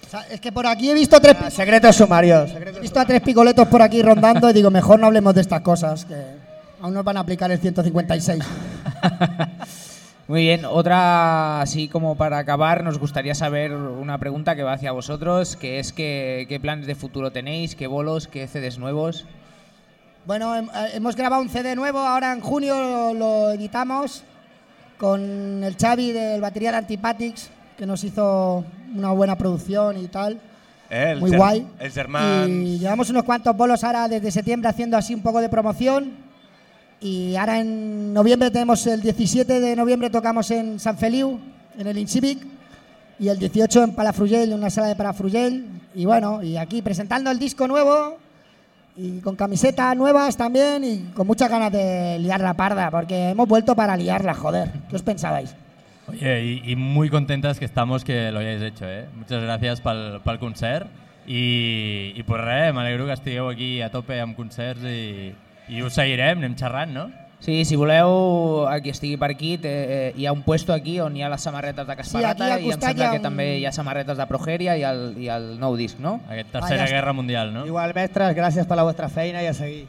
O sea, es que por aquí he visto tres... Ah, secretos sumarios. He visto a tres picoletos por aquí rondando y digo, mejor no hablemos de estas cosas, que aún nos van a aplicar el 156. *laughs* Muy bien, otra así como para acabar, nos gustaría saber una pregunta que va hacia vosotros, que es que, qué planes de futuro tenéis, qué bolos, qué CDs nuevos. Bueno, eh, hemos grabado un CD nuevo, ahora en junio lo, lo editamos con el Xavi del batería de Antipatics, que nos hizo una buena producción y tal. Eh, el Muy guay. els germans- Y llevamos unos cuantos bolos ahora desde septiembre haciendo así un poco de promoción. Y ahora en noviembre tenemos el 17 de noviembre tocamos en San Feliu, en el Incivic. Y el 18 en Palafrugell, en una sala de Palafrugell. Y bueno, y aquí presentando el disco nuevo y con camisetas nuevas también y con muchas ganas de liar la parda, porque hemos vuelto para liarla, joder. ¿Qué os pensabais? Oye, y, y muy contentas que estamos que lo hayáis hecho, ¿eh? Muchas gracias pel, pel concert i, i pues res, m'alegro que estigueu aquí a tope amb concerts i, i us seguirem, anem xerrant, no? Sí, si voleu, que estigui per aquí, té, eh, hi ha un puesto aquí on hi ha les samarretes de Casparata Sí, aquí i em sembla ha que un- també hi ha samarretes de Progeria i el, i el nou disc, no? Aquest Tercera Ah, ja. Guerra Mundial, no? Igual, mestres, gracias por la vuestra feina y a seguir.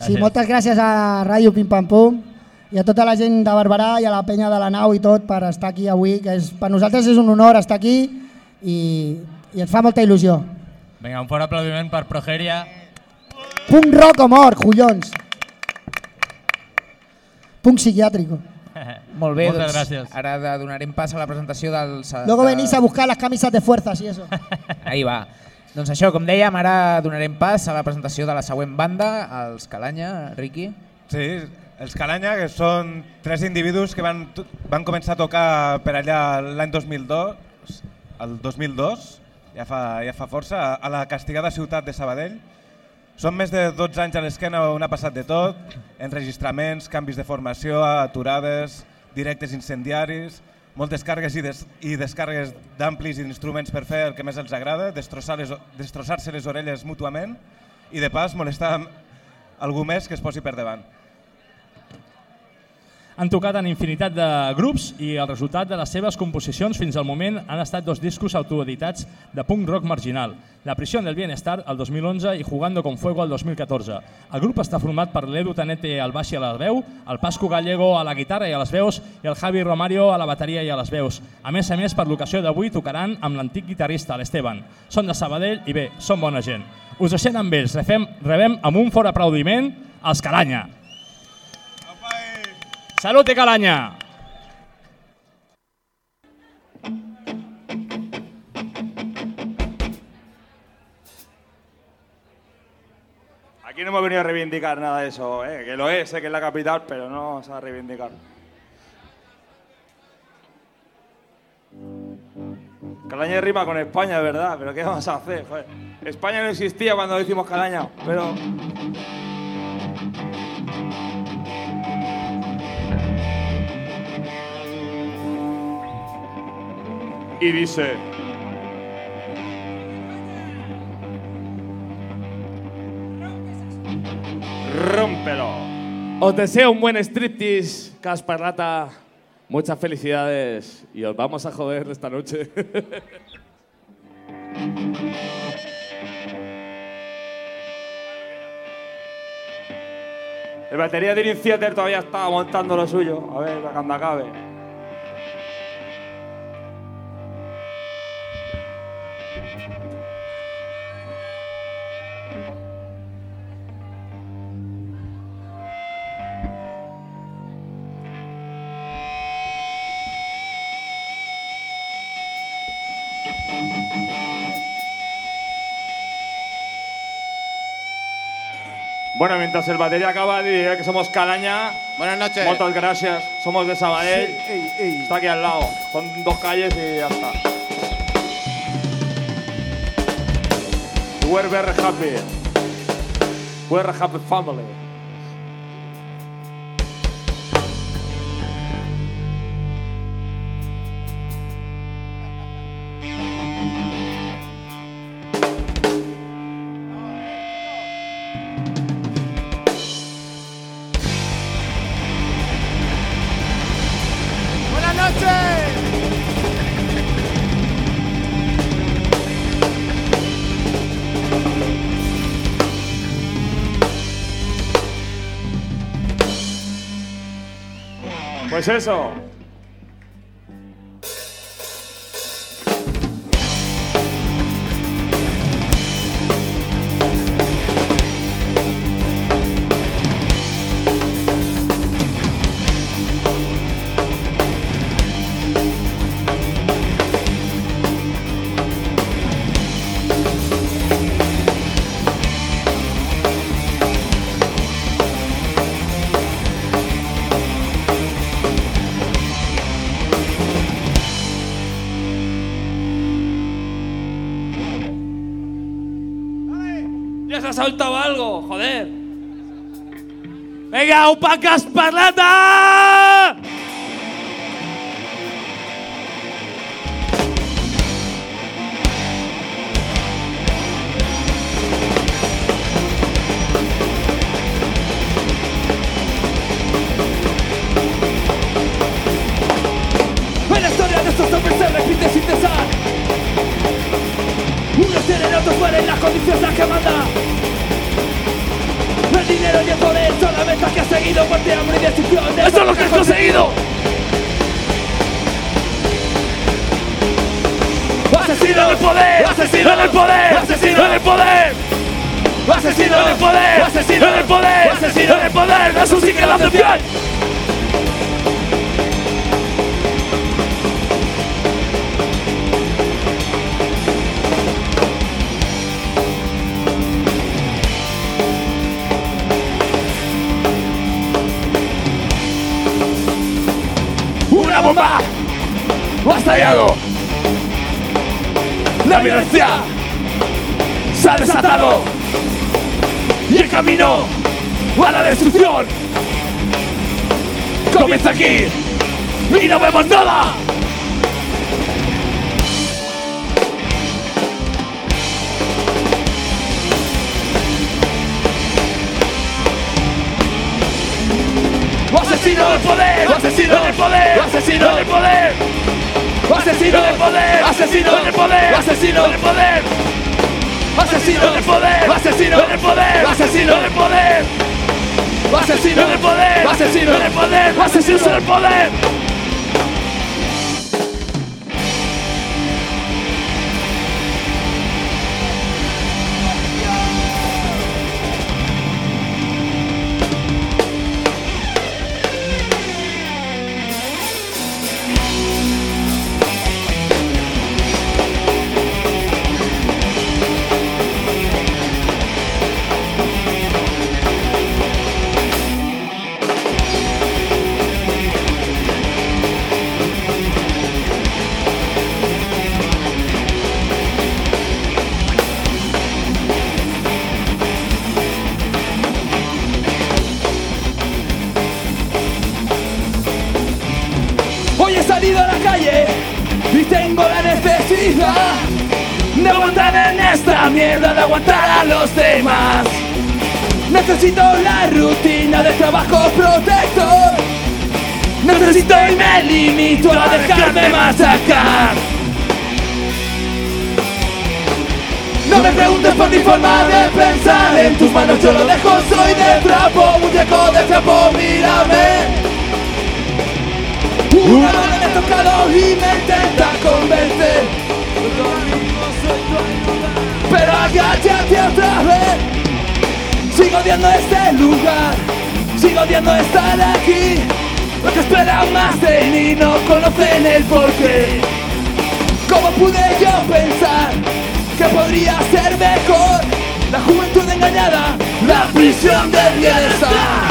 Sí, moltes gràcies a Ràdio Pim Pam Pum i a tota la gent de Barberà i a la penya de la nau i tot per estar aquí avui, que és, per nosaltres és un honor estar aquí i, i ens fa molta il·lusió. Vinga, un fort aplaudiment per Progeria. Punk rock o mort, collons. Punk psiquiàtrico. *laughs* Molt bé, Moltes doncs gràcies. ara de- donarem pas a la presentació del... Luego de- venís a buscar las camisas de fuerzas y eso. *laughs* Ahí va. Doncs això, com dèiem, ara donarem pas a la presentació de la següent banda, els Calanya, Riqui. Sí, els Calanya, que són tres individus que van, to- van començar a tocar per allà l'any 2002, el 2002, ja fa, ja fa força, a la castigada ciutat de Sabadell. Són més de 12 anys a l'esquena on ha passat de tot, enregistraments, canvis de formació, aturades, directes incendiaris, moltes càrregues i, des, i descàrregues d'amplis i d'instruments per fer el que més els agrada, destrossar les, destrossar-se les orelles mútuament i de pas molestar algú més que es posi per davant. Han tocat en infinitat de grups i el resultat de les seves composicions fins al moment han estat dos discos autoeditats de punk rock marginal, La prisión del bienestar al 2011 i Jugando con fuego al 2014. El grup està format per l'Edu Tanete al baix i a la veu, el Pasco Gallego a la guitarra i a les veus i el Javi Romario a la bateria i a les veus. A més a més, per l'ocasió d'avui tocaran amb l'antic guitarrista, l'Esteban. Són de Sabadell i bé, són bona gent. Us deixem amb ells, rebem, rebem amb un fort aplaudiment als Calanya. Salut i Calanya! Aquí no hemos venido a reivindicar nada de eso, ¿eh? que lo es, sé que es la capital, pero no vamos a reivindicar. Calaña rima con España, es verdad, pero ¿qué vamos a hacer? España no existía cuando decimos Calaña, pero... y dice, rómpelo. Os deseo un buen striptease, Caspar Lata. Muchas felicidades y os vamos a joder esta noche. *laughs* El batería de Iniciator todavía está aguantando lo suyo. A ver, cuando acabe. Bueno, mientras el batería acaba, diré que somos Calaña. Buenas noches. Muchas gracias. Somos de Sabadell. Está aquí al lado. Son dos calles y ya está. We're very happy. We're a happy family. Pues eso. Pacas parlata. En la historia de estos hombres se repite sin cesar. Unos tienen, otros mueren, la condición la que manda. El dinero y el poder que has seguido, muerte, hambre y destrucción. ¡Eso es lo que has conseguido! ¡Asesino en el poder! ¡Asesino en el poder! ¡Asesino en el poder! ¡Asesino en el poder! ¡Asesino en el poder! ¡Asesino en el poder! ¡Eso sí que lo hace! Estallado! ¡La violencia se ha desatado! ¡Y el camino a la destrucción comienza aquí! ¡Y no vemos nada! ¡Asesino del poder! ¡Asesino del poder! ¡Asesino del poder! ¡Asesino del poder! ¡Asesino del poder! ¡Asesino del poder! ¡Asesino del poder! ¡Asesino del poder! ¡Asesino del poder! ¡Asesino del poder! ¡Asesino del poder! ¡Asesino del poder! Necesito la rutina de trabajo protector. Necesito y me limito a dejarme masacar. No me preguntes por mi forma de pensar. En tus manos yo lo dejo, soy de trapo Muñeco de trapo, mírame. Una mano me ha tocado y me intenta convencer. Pero agáchate otra vez Sigo odiando este lugar Sigo odiando estar aquí Lo que esperan más de mí no conocen el porqué ¿Cómo pude yo pensar que podría ser mejor? La juventud engañada, la prisión del bienestar.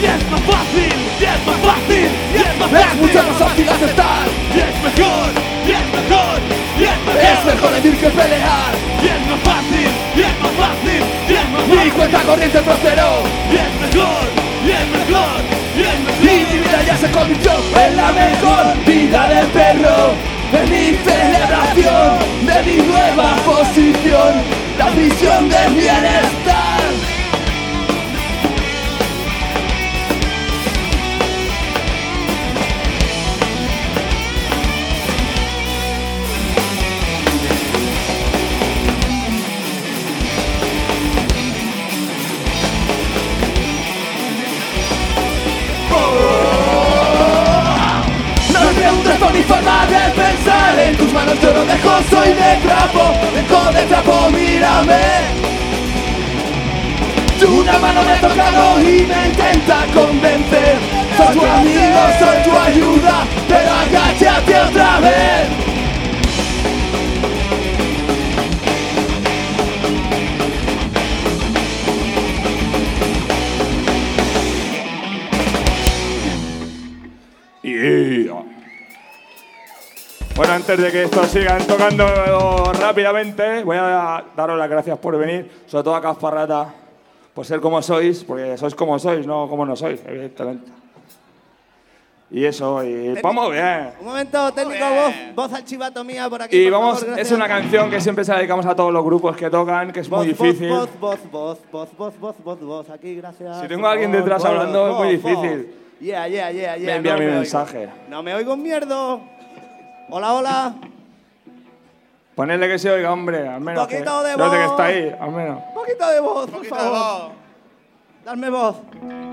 Y es más fácil, y es más fácil, y es más fácil. Es mucho más fácil aceptar. Y es mejor, y es mejor, es mejor. Decir que pelear. Y es más fácil, y es más fácil, y es más fácil. Mi cuenta corriente prosperó. Y es mejor, y es mejor, y es mejor. Y mi vida ya se convirtió en la mejor vida del perro. De mi celebración, de mi nueva posición, la prisión del bienestar. Yo lo dejo, soy de trapo Dejo de trapo, mírame. Una mano me tocado y me intenta convencer. Soy tu amigo, soy tu ayuda Pero agáchate otra vez Bueno, antes de que esto sigan tocando rápidamente, voy a daros las gracias por venir, sobre todo a Casparrata, por ser como sois, porque sois como sois, no como no sois, evidentemente. Y eso, y vamos bien. Un momento, técnico, voz, voz al chivato mía por aquí. Y por vamos, favor, es una canción que siempre se dedicamos a todos los grupos que tocan, que es muy Voz, voz, difícil. Voz, voz, voz, voz, voz, voz, voz, voz, aquí, gracias. Si tengo a alguien detrás hablando, es muy difícil. Yeah, yeah, yeah, yeah. Me envía no mi oigo. mensaje. No me oigo un mierdo. Hola, hola. Ponerle que se oiga, hombre, al menos. que, poquito de espérate que voz. está ahí, al menos. Un poquito de voz, por favor. Dame voz.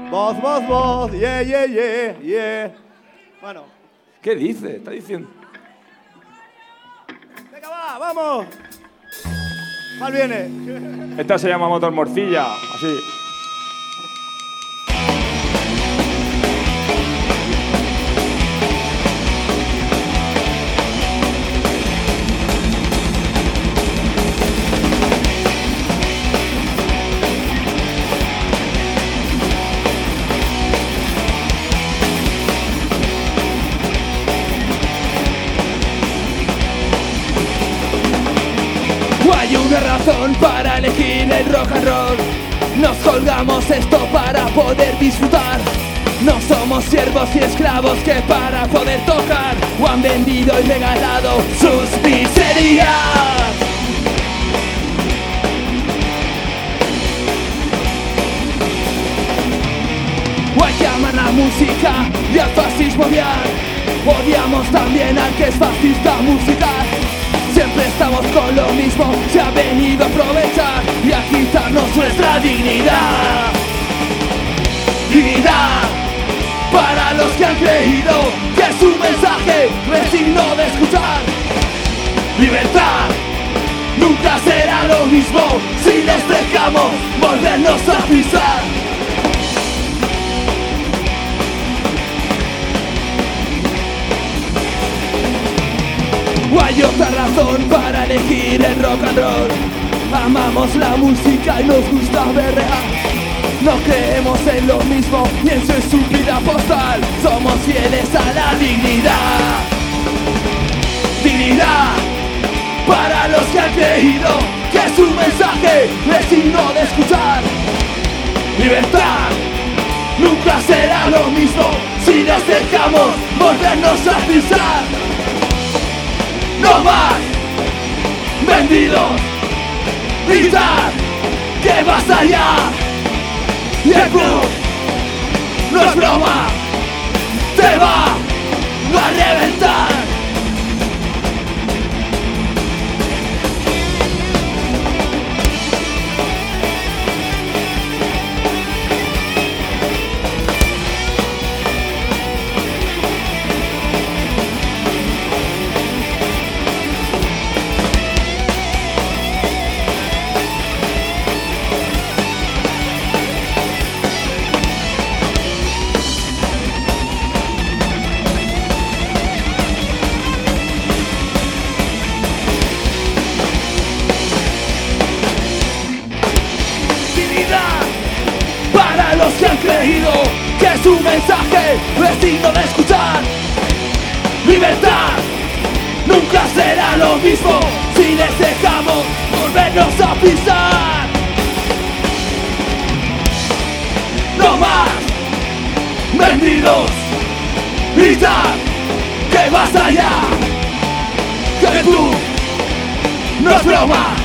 Voz, voz, voz. Yeah, yeah, yeah, yeah. Bueno, ¿Qué dice? Está diciendo. venga, va, vamos. ¿Cuál viene? Esta se llama Motor Morcilla, así. Rock and roll. Nos colgamos esto para poder disfrutar. No somos siervos y esclavos que para poder tocar o han vendido y regalado sus miserias. Guay llaman a música y al fascismo odiar. Odiamos también al que es fascista musical. Siempre estamos con lo mismo, se ha venido a aprovechar y a quitarnos nuestra dignidad. Dignidad para los que han creído que su mensaje es digno de escuchar. Libertad nunca será lo mismo si nos dejamos volvernos a pisar. No hay otra razón para elegir el rock and roll. Amamos la música y nos gusta berrear. No creemos en lo mismo ni en su estúpida postal. Somos fieles a la dignidad. Dignidad para los que han creído que su mensaje es digno de escuchar. Libertad nunca será lo mismo si nos dejamos volvernos a pisar. No más. Vendidos, gritar, que vas allá. Y el club. No es broma, te va. A reventar. De escuchar. Libertad nunca será lo mismo si les dejamos volvernos a pisar. No más vendidos, gritar que vas allá, que tú no es broma,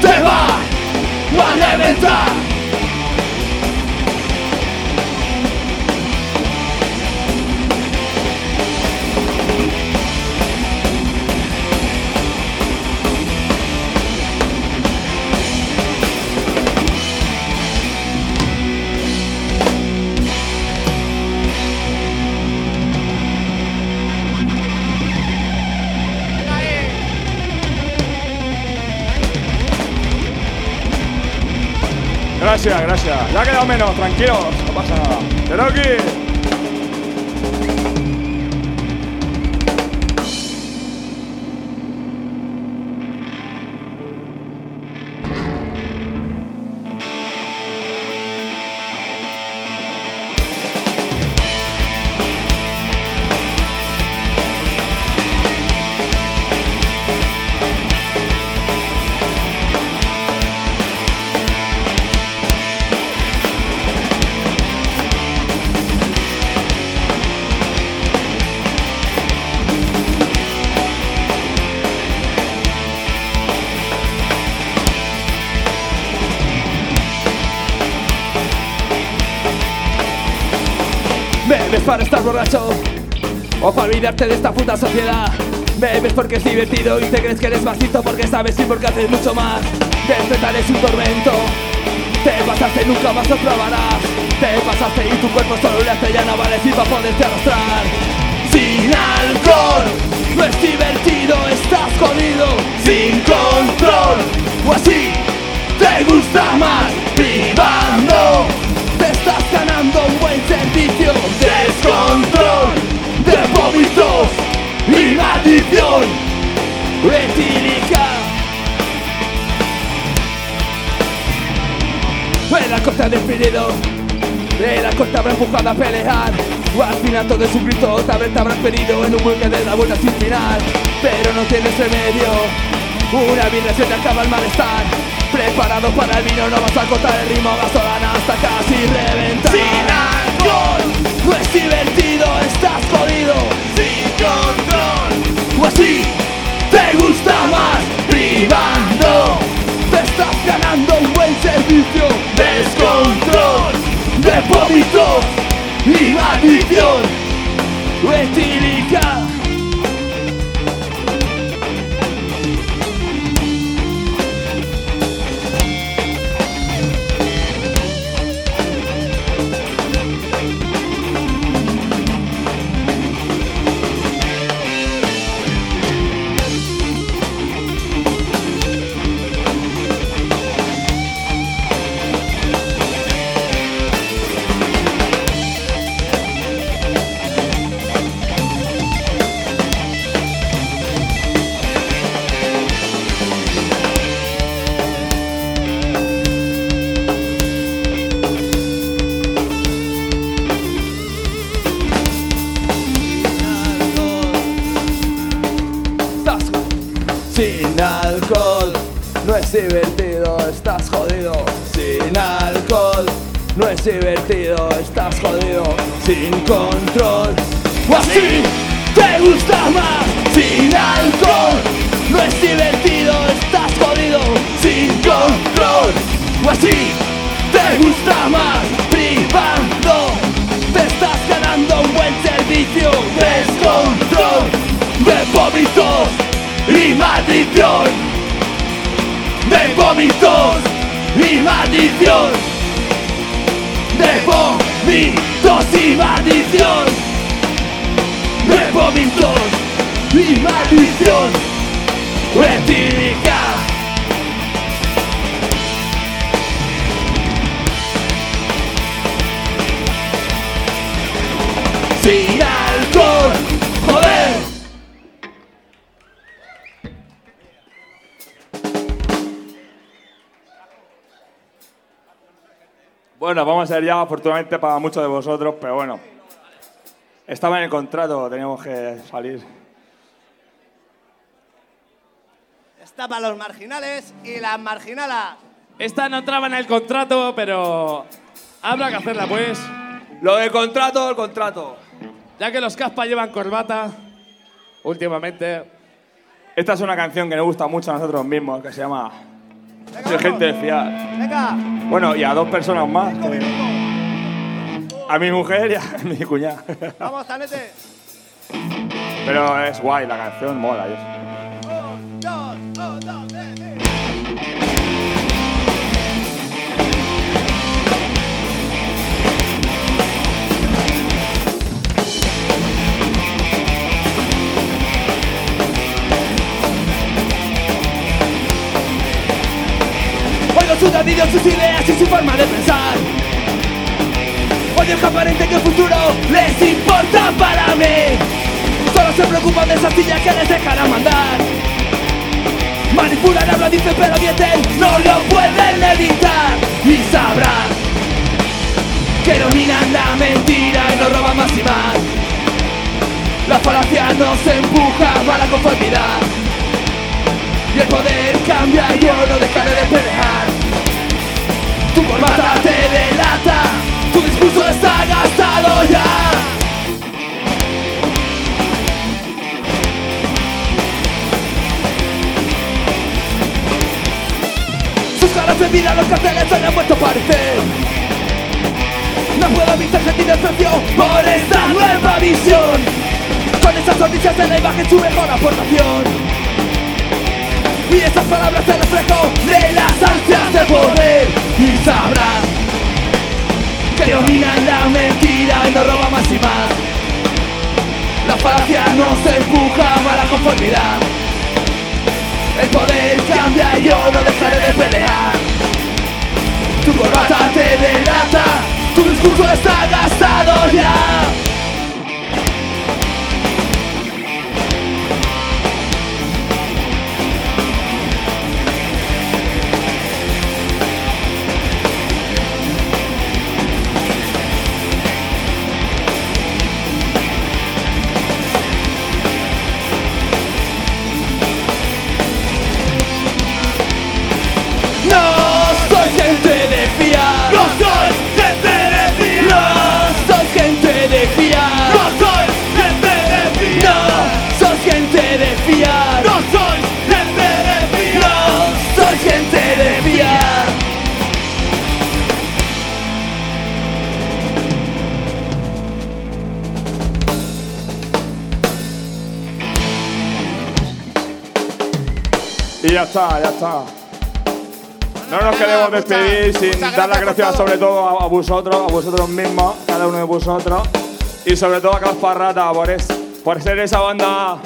te va a reventar. Gracias, gracias. Ya ha quedado menos, tranquilos, no pasa nada. O para olvidarte de esta puta sociedad. Bebes porque es divertido y te crees que eres más listo porque sabes y porque haces mucho más. Despertar es un tormento. Te pasaste y nunca más lo probarás. Te pasaste y tu cuerpo solo le hace ya no vale si para poderte arrastrar. Sin alcohol no es divertido, estás jodido. Sin control o así te gusta más. Privando Descontrol de vómitos y maldición etílica. El alcohol te ha despedido, el alcohol te habrá empujado a pelear. O al final todo es un grito, tal vez te habrás perdido en un buque de la vuelta sin final. Pero no tienes remedio, una se te acaba el malestar. Preparado para el vino, no vas a cortar el ritmo, vas a ganar hasta casi reventar. Alcohol, no es divertido, estás jodido. Sin control, o así te gusta más. Privando, te estás ganando un buen servicio. Descontrol de vómitos y maldición etílica. Divertido, estás jodido. Sin control, o así te gusta más. Sin alcohol, no es divertido, estás jodido. Sin control, o así te gusta más privando. Te estás ganando un buen servicio, descontrol de vómitos y maldición. De vómitos y maldición. De vómitos y maldición. De vómitos y maldición. Etílica. Bueno, vamos a ir ya, afortunadamente para muchos de vosotros, pero bueno. Estaba en el contrato, teníamos que salir. Está para los marginales y las marginalas. Esta no entraba en el contrato, pero habrá que hacerla pues. Lo de contrato, el contrato. Ya que los Caspa llevan corbata últimamente. Esta es una canción que nos gusta mucho a nosotros mismos, que se llama Soy gente de fiar. Venga. Bueno, y a dos personas más. A mi mujer y a *laughs* mi cuñada. Vamos, Tanete. Pero es guay, la canción mola. eso. Dos, un, dos, tres, sí. Sus ideas y su forma de pensar. Odio que aparente que el futuro les importa para mí. Solo se preocupan de esas sillas que les dejarán mandar. Manipulan, hablan, dicen, pero mienten, no lo pueden evitar. Y sabrán que dominan la mentira y nos roban más y más. La falacia nos empuja a la conformidad. Y el poder cambia y yo no dejaré de pelear Tu corbata te delata. Tu discurso está gastado ya. Sus caras de vida los carteles han vuelto a aparecer. No puedo evitar sentir desprecio por esta nueva visión. Con esas noticias de la imagen su mejor aportación y esas palabras el reflejo de las ansias de poder. Y sabrás que dominan la mentira y nos roba más y más. La falacia nos empuja a la conformidad. El poder cambia y yo no dejaré de pelear. Tu corbata te delata, tu discurso está gastado ya ya está, ya está. No nos queremos despedir sin dar las gracias sobre todo a, vosotros, a vosotros mismos, cada uno de vosotros. Y sobre todo a Casparrata por, es- por ser esa banda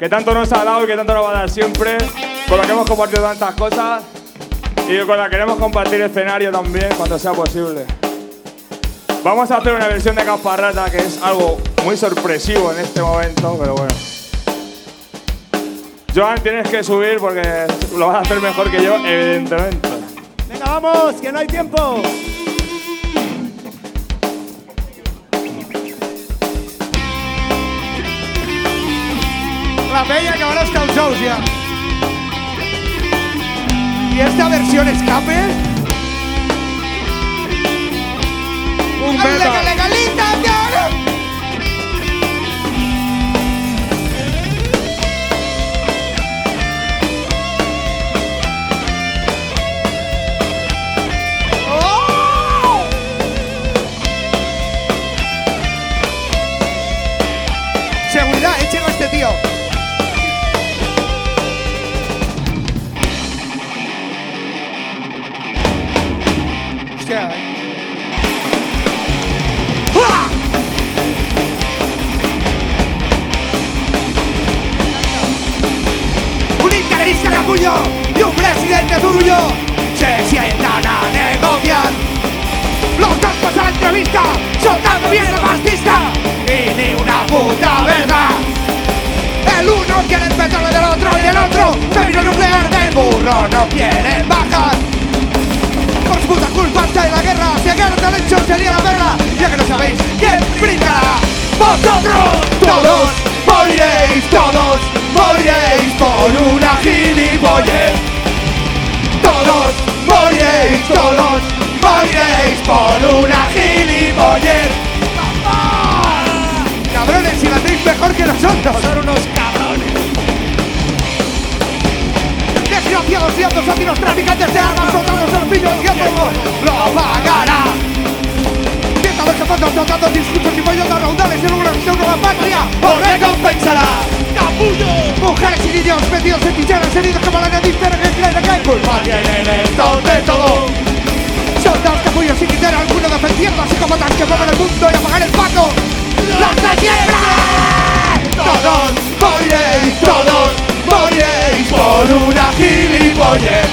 que tanto nos ha dado y que tanto nos va a dar siempre, con la que hemos compartido tantas cosas y con la que queremos compartir escenario también cuando sea posible. Vamos a hacer una versión de Casparrata que es algo muy sorpresivo en este momento, pero bueno. Joan, tienes que subir porque lo vas a hacer mejor que yo, evidentemente. Venga, vamos, que no hay tiempo. La peña que van a estar ous ya. ¿Y esta versión escape? Un beta. comercial. ¡Ah! Un interista capullo y un presidente tuyo se sientan a negociar. Los dos pasan entrevista, soltando bien fascista y ni una puta verdad. El uno quiere el petróleo del otro y el otro, pero nuclear del burro no quieren bajar. Puta culpa está en la guerra, si al hecho sería la verga, ya que no sabéis quién brindará. Vosotros todos moriréis, todos moriréis por una gilipollez. Todos moriréis, todos moriréis por una gilipollez. Cabrones, si la hacéis mejor que nosotros. Son unos cabrones. Desgraciados ciertos sátiros traficantes de armas, soldados del pillo, el tiempo lo pagará. Mientras los zapatos tocando discursos y pollos raudales en una misión nueva patria, os recompensará. ¡Capullo! Mujeres y niños metidos en tijeras, heridos como la nariz que hay culpa tienen esto de todo. Soldados capullos sin quitar alguno defendiendo así como tan que mueven el mundo y apagar el pato. ¡Los de siempre! Todos moriréis, todos moriréis por una gilipollez.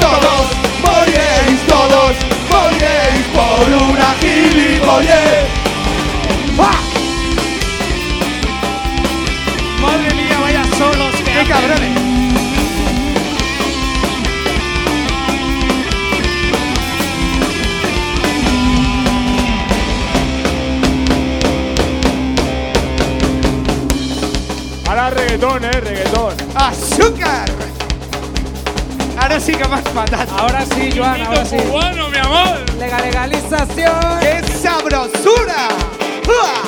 Todos moriréis, todos moriréis por una gilipollez. ¡Ah! Madre mía, vaya solos que ¡Qué hacen. cabrones! Reggaetón, eh, reggaetón. ¡Azúcar! Ahora sí que has matado. Ahora sí, Joan, ahora sí. cubano, mi amor. Lega- legalización. ¡Qué sabrosura! ¡Uah!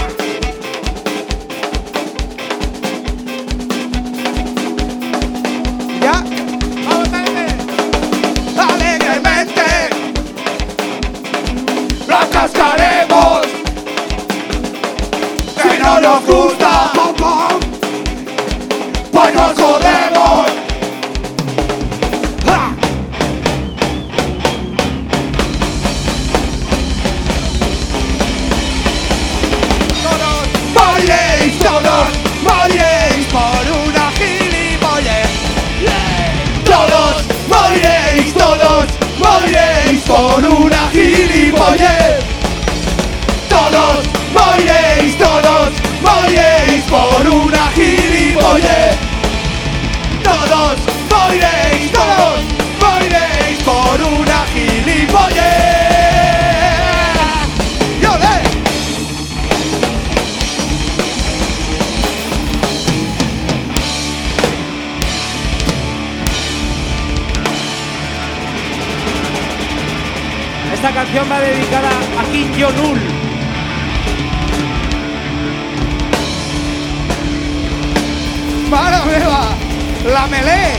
¡La melé!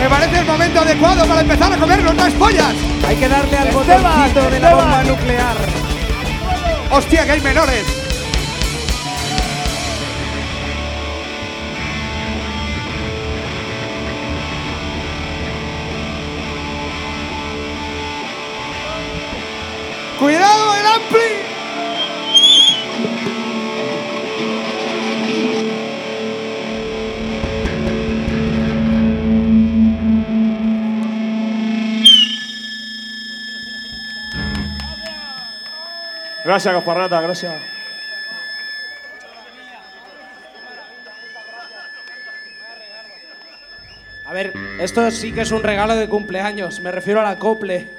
Me parece el momento adecuado para empezar a comernos las pollas. Hay que darle al Esteban, botoncito de la bomba nuclear. ¡Hostia, que hay menores! ¡Cuidado el ampli! Gracias, Gasparrata, gracias. A ver, esto sí que es un regalo de cumpleaños. Me refiero al acople.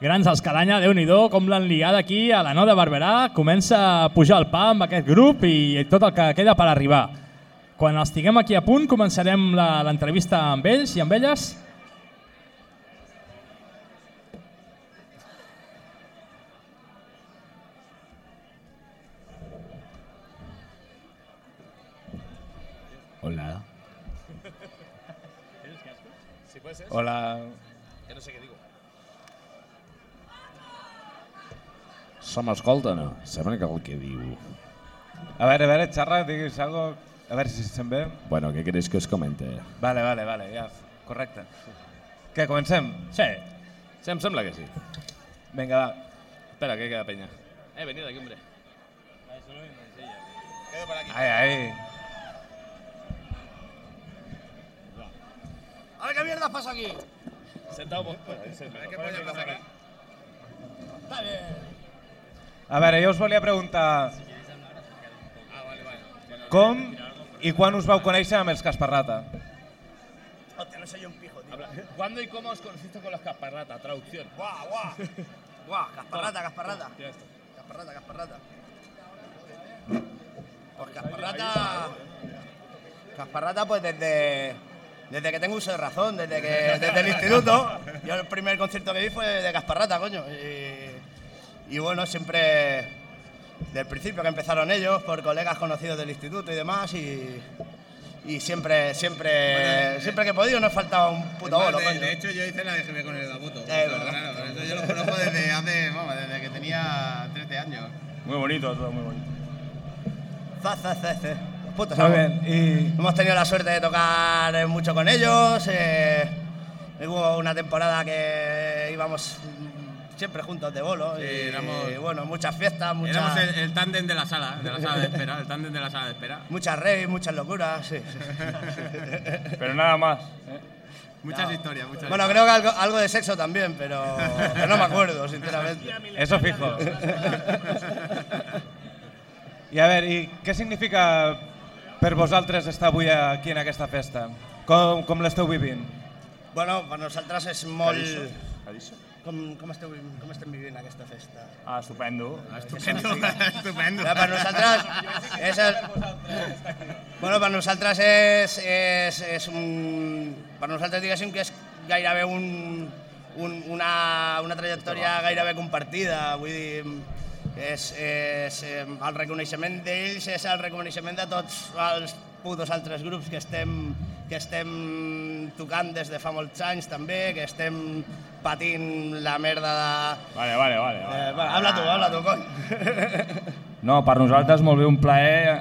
Grans els Calanya, déu nhi com l'han liat aquí a la Nou de Barberà. Comença a pujar el pa amb aquest grup i tot el que queda per arribar. Quan els tinguem aquí a punt, començarem la- l'entrevista amb ells i amb elles. Hola. Hola. Ya no sé qué digo. Se m'escolta o no? Sembla que el que diu. A veure, a veure, xerra, diguis algo, a veure si se sent bé. Bueno, què queréis que os comente? Vale, vale, vale, ja, correcte. Què, comencem? Sí, sí, em sembla que sí. Vinga, va. Espera, que queda penya. Eh, venid aquí, hombre. Ai, ai. A ver qué mierda pasa aquí. Sentaos vos. ¿Qué polla pasa aquí? Está bien. A veure, jo us volia preguntar com i quan us vau conèixer amb els Casparrata? Hostia, no sé yo un pijo, tío. ¿Cuándo y cómo os conociste con los Casparrata? Traducción. Guau, guau. Guau, Casparrata, Casparrata. Casparrata, Casparrata. Pues Casparrata... Casparrata, pues desde... Desde que tengo uso de razón, desde que desde el instituto. Yo el primer concierto que vi fue de Casparrata, coño. Y, y bueno, siempre... Del principio que empezaron ellos, por colegas conocidos del instituto y demás, y... Y siempre, siempre, siempre que he podido no he faltado un puto bolo, de, hecho, yo hice la DGB con el Dabuto. Eh, Claro, verdad. claro, por eso yo lo conozco desde hace, vamos, desde que tenía 13 años. Muy bonito, todo muy bonito. Za, za, za, za. Putos Muy bien, y Hemos tenido la suerte de tocar eh, mucho con ellos. eh, hubo una temporada que íbamos siempre juntos de bolo. Sí, y, éramos- y bueno, muchas fiestas, muchas, Éramos el, el tándem de la sala, de la sala de espera, el tándem de la sala de espera. muchas raves, muchas locuras. Sí, sí. *laughs* Pero nada más. ¿eh? Muchas No. historias, muchas Bueno, creo que algo, algo de sexo también, pero, pero no me acuerdo, sinceramente. Eso fijo. I a veure, i què significa per vosaltres estar avui aquí en aquesta festa? Com, com l'esteu vivint? Bueno, per nosaltres és molt... Com, com, esteu, com estem vivint aquesta festa? Ah, estupendo. Estupendo, estupendo. Ja, per nosaltres és el... Bueno, per nosaltres és, és, és un... Per nosaltres diguéssim que és gairebé un, un, una, una trajectòria gairebé compartida, vull dir, és, és, eh, el reconeixement d'ells és el reconeixement de tots els putos altres grups que estem, que estem tocant des de fa molts anys també, que estem patint la merda de... Vale, vale, vale. Eh, vale. va, habla tu, habla tu, cony. *laughs* No, per nosaltres molt bé, un plaer.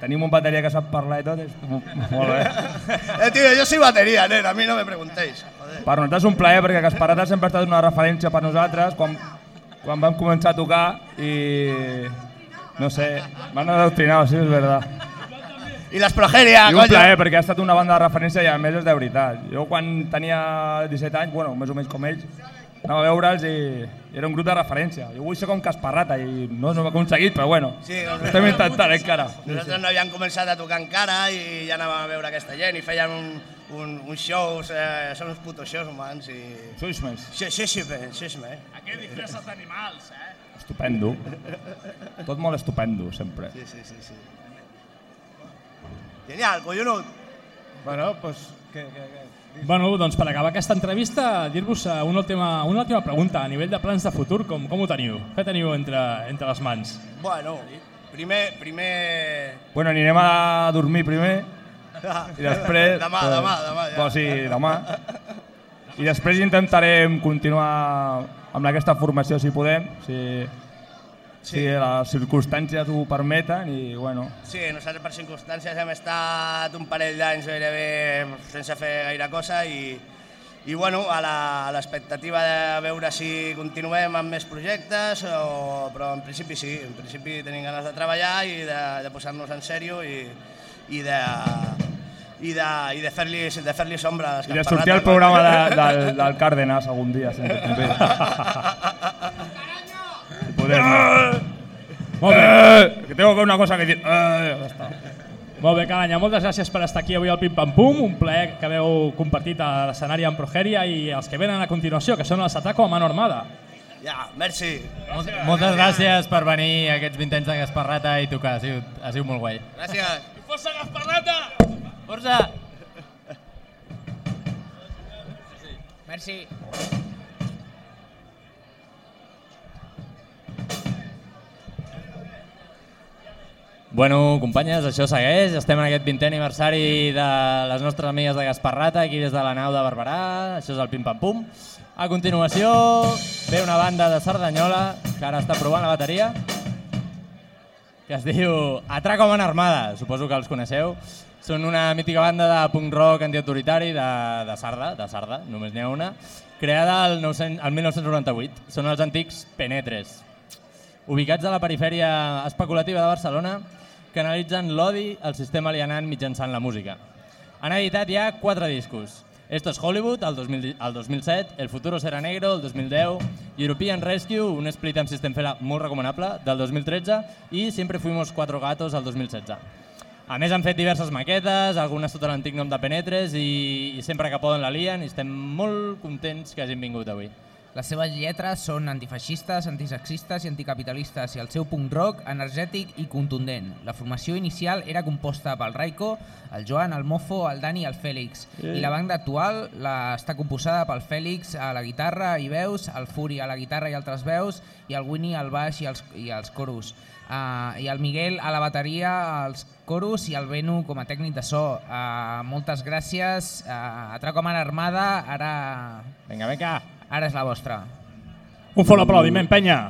Tenim un bateria que sap parlar i tot. És mo- molt bé. *laughs* Eh, tío, yo soy batería, nen, a mí no me preguntéis. Joder. Per nosaltres és un plaer perquè Casparata sempre ha estat una referència per nosaltres quan, quan vam començar a tocar i no sé, m'han adoctrinat, sí, és veritat. I les progerias, I un coño. plaer perquè ha estat una banda de referència i a més és de veritat. Jo quan tenia 17 anys, bueno, més o menys com ells, anava a veure'ls i, era un grup de referència. Jo vull ser com Casparrata i no, no ho he aconseguit, però bueno, Sí, estem intentant encara. Nosaltres no havíem començat a tocar encara i ja anàvem a veure aquesta gent i fèiem un, un, uns shows, eh, són uns putos shows humans i... Sí, sí, sí. Aquí disfresses d'animals, eh? Estupendo. Tot molt estupendo, sempre. Sí, sí, sí, sí. Genial, collonut. Bueno, pues... Que, que, que... Bueno, doncs per acabar aquesta entrevista, dir-vos eh, una última, una última pregunta a nivell de plans de futur, com, com ho teniu? Què teniu entre, entre les mans? Bueno, primer... primer... Bueno, anirem a dormir primer i després... Demà, demà, demà, ja. Pues sí, demà. I després intentarem continuar amb aquesta formació si podem, si, si les circumstàncies ho permeten i bueno, Sí, nosaltres per circumstàncies hem estat un parell d'anys gairebé sense fer gaire cosa i, i bueno, a la- a l'expectativa de veure si continuem amb més projectes, o, però en principi sí, en principi tenim ganes de treballar i de, de posar-nos en sèrio i, i de i de, i de fer-li de fer sombra a les i de sortir al programa de, del, del Cárdenas algun dia. Si ens convé. Si podem. Molt bé. Eh, que tengo una cosa que dir. Eh, ja està. Molt bé, Calanya, moltes gràcies per estar aquí avui al Pim Pam Pum, un plaer que haveu compartit a l'escenari amb Progeria i els que venen a continuació, que són els Ataco a Mano Armada. Ja, merci. Moltes gràcies per venir aquests 20 anys de Gasparrata i tocar, ha sigut, ha sigut molt guai. Gràcies. I força Gasparrata! Força! Merci. Bueno, companyes, això segueix. Estem en aquest 20è aniversari de les nostres amigues de Gasparrata, aquí des de la nau de Barberà. Això és el Pim Pam Pum. A continuació ve una banda de Cerdanyola que ara està provant la bateria que es diu Atraco en Armada, suposo que els coneixeu. Són una mítica banda de punk rock antiautoritari de, de Sarda, de Sarda, només n'hi ha una, creada el, 900, el 1998. Són els antics Penetres, ubicats a la perifèria especulativa de Barcelona, que analitzen l'odi al sistema alienant mitjançant la música. Han editat ja quatre discos. Esto es Hollywood, el, 2000, el 2007, El futuro será negro, el 2010, European Rescue, un split amb System Fela molt recomanable, del 2013, i Siempre fuimos cuatro gatos, el 2016. A més, han fet diverses maquetes, algunes sota l'antic nom de Penetres, i, i sempre que poden la lien, i estem molt contents que hagin vingut avui. Les seves lletres són antifeixistes, antisexistes i anticapitalistes i el seu punk rock energètic i contundent. La formació inicial era composta pel Raiko, el Joan, el Mofo, el Dani i el Fèlix. I la banda actual la, està composada pel Fèlix a la guitarra i veus, el Furi a la guitarra i altres veus, i el Winnie al baix i els, i els coros. Uh, I el Miguel a la bateria, als coros i el Benu com a tècnic de so. Uh, moltes gràcies. Uh, Atraco a Man Armada, ara... Vinga, vinga. Ara és la vostra. Un fort aplaudiment, penya.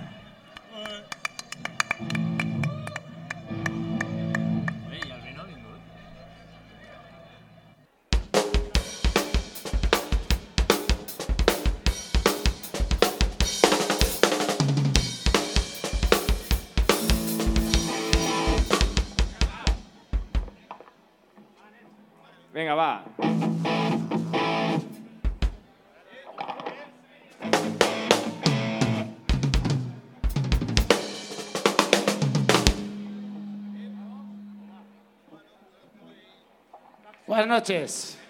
Vinga, va. Buenas noches.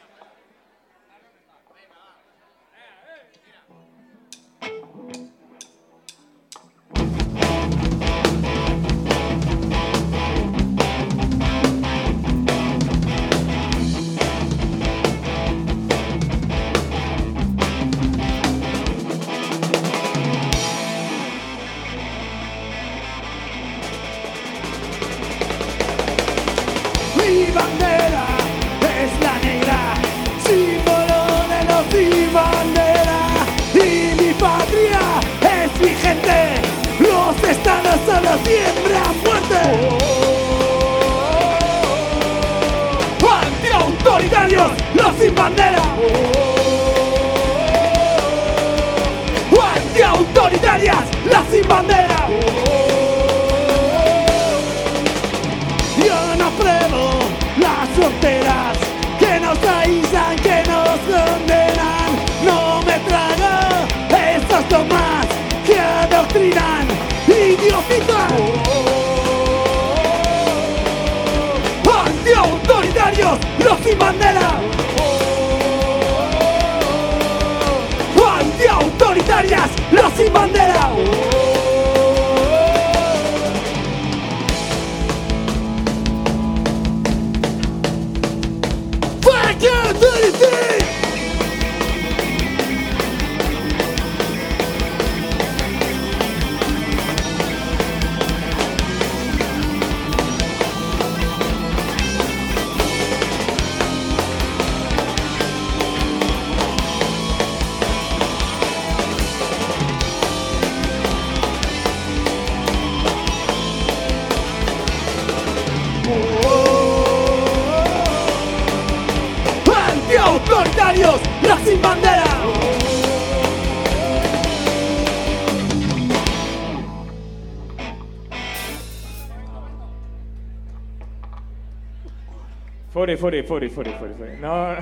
Fori, fori, fori. fori. No,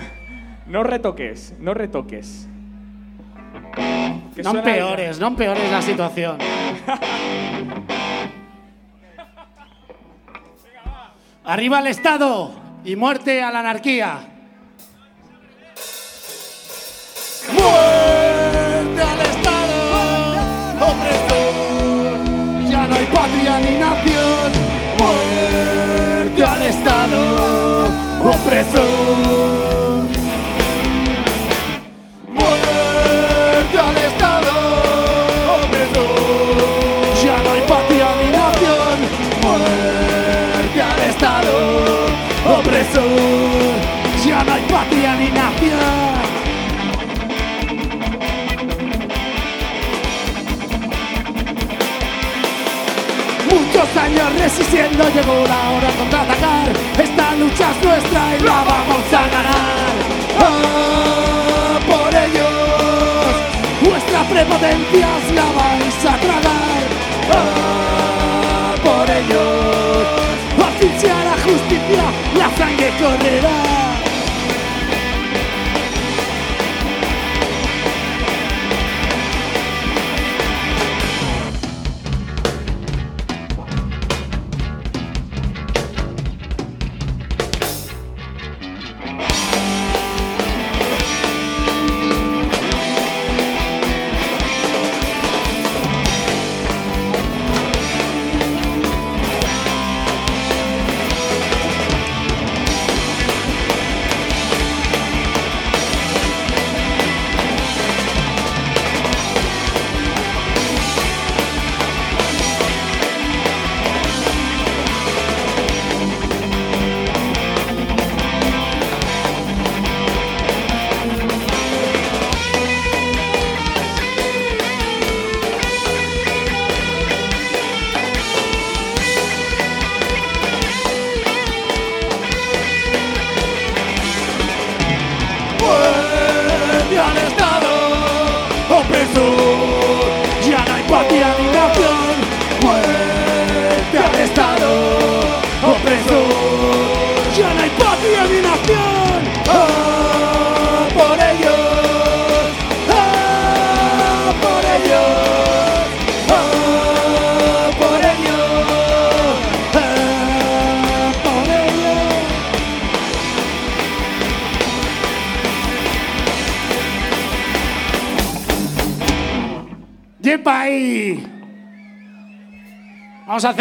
no retoques, no retoques. Que No empeores, no empeores la situación. *laughs* Arriba el Estado y muerte a la anarquía. Resistiendo, llegó la hora de contraatacar. Esta lucha es nuestra y la vamos a ganar. ¡Ah, por ellos, vuestra prepotencia la vais a tragar. ¡Ah, por ellos, asfixia la justicia, la sangre correrá.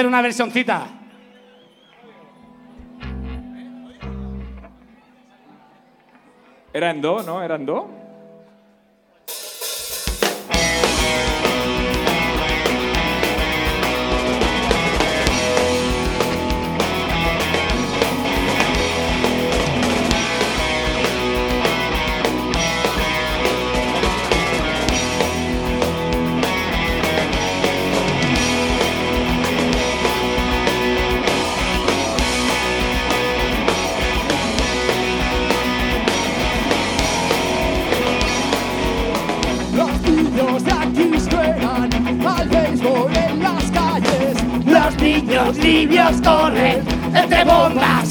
Una versioncita. Era en do, ¿no? Era en do.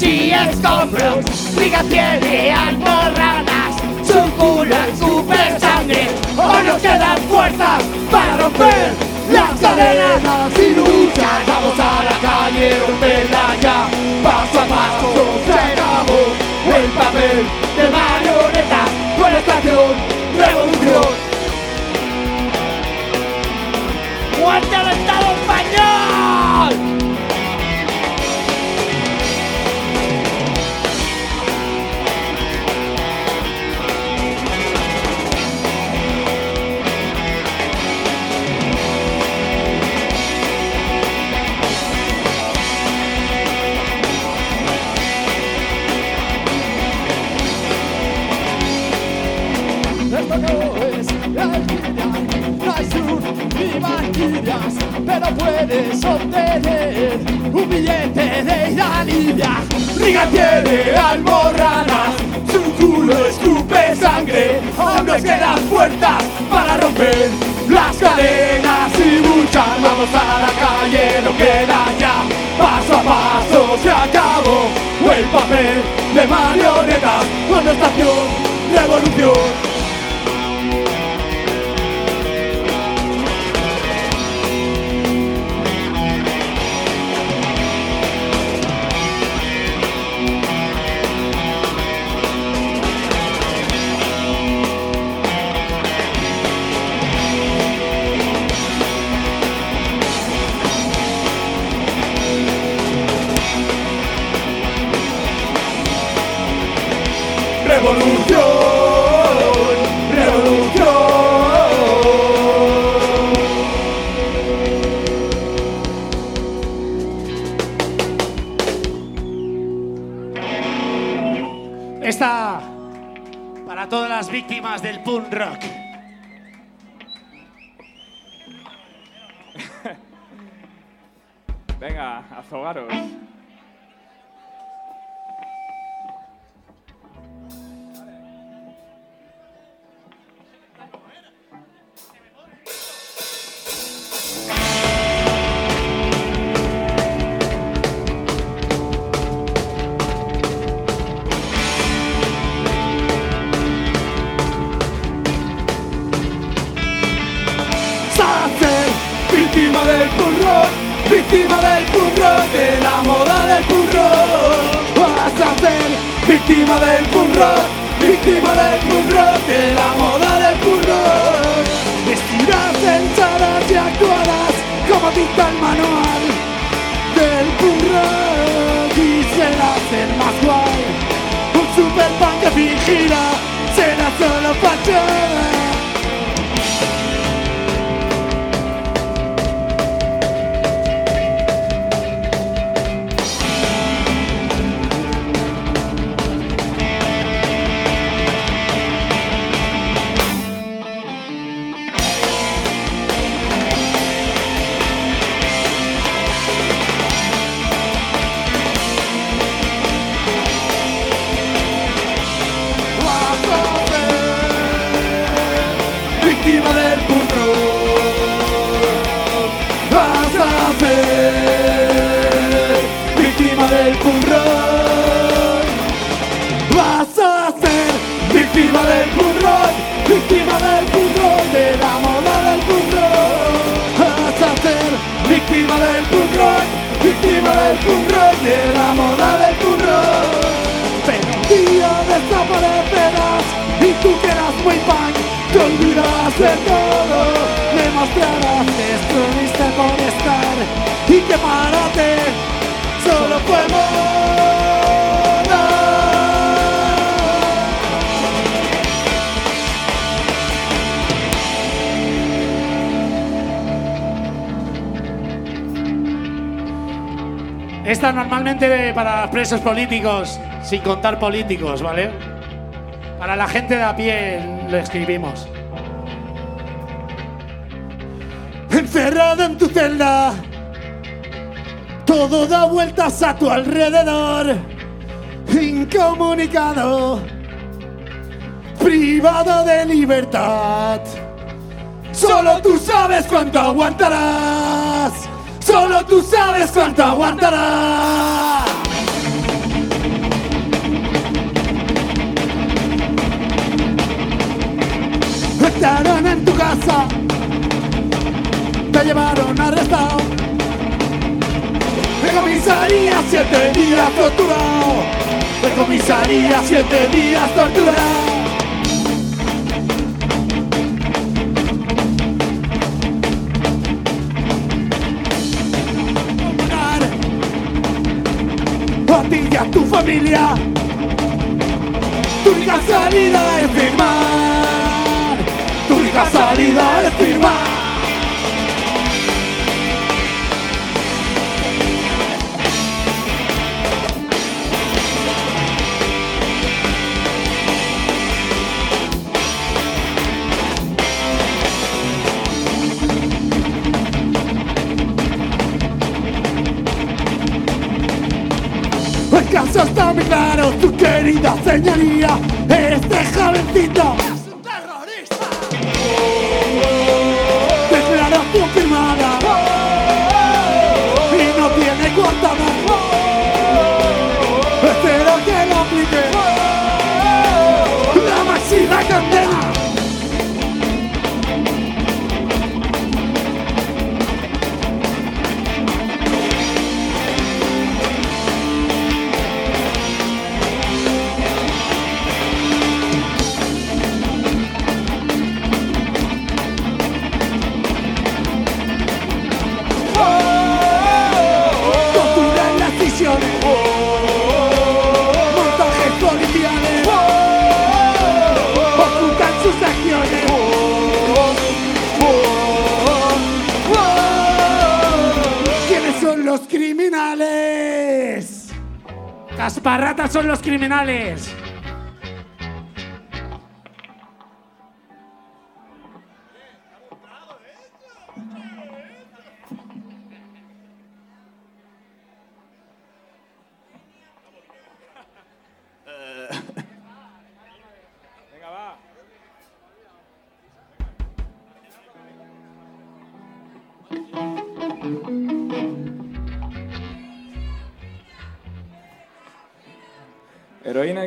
Bombas y escombros. Liga tiene almorranas, su culo escupe sangre. O nos quedan fuerzas para romper las cadenas y luchar. Vamos a la calle, romperla ya. Paso a paso se acabó el papel de marioneta. Con estación, pero puedes obtener un billete de ir a Libia. Riga tiene almorranas, su culo escupe sangre, aún nos quedan puertas para romper las cadenas y luchar. Vamos a la calle, no queda ya, paso a paso se acabó el papel de marionetas con estación. Revolución, víctimas del punk rock. Venga, azogaros. Políticos, sin contar políticos, ¿vale? Para la gente de a pie lo escribimos. Encerrado en tu celda, todo da vueltas a tu alrededor. Incomunicado, privado de libertad. Solo tú sabes cuánto aguantarás. Solo tú sabes cuánto aguantarás. En tu casa, te llevaron arrestado. De comisaría siete días torturado. De comisaría siete días torturado. A tu familia. Tu única salida es firmar. Única salida es firmar. El está muy claro, tu querida señoría, este jovencito like a criminales?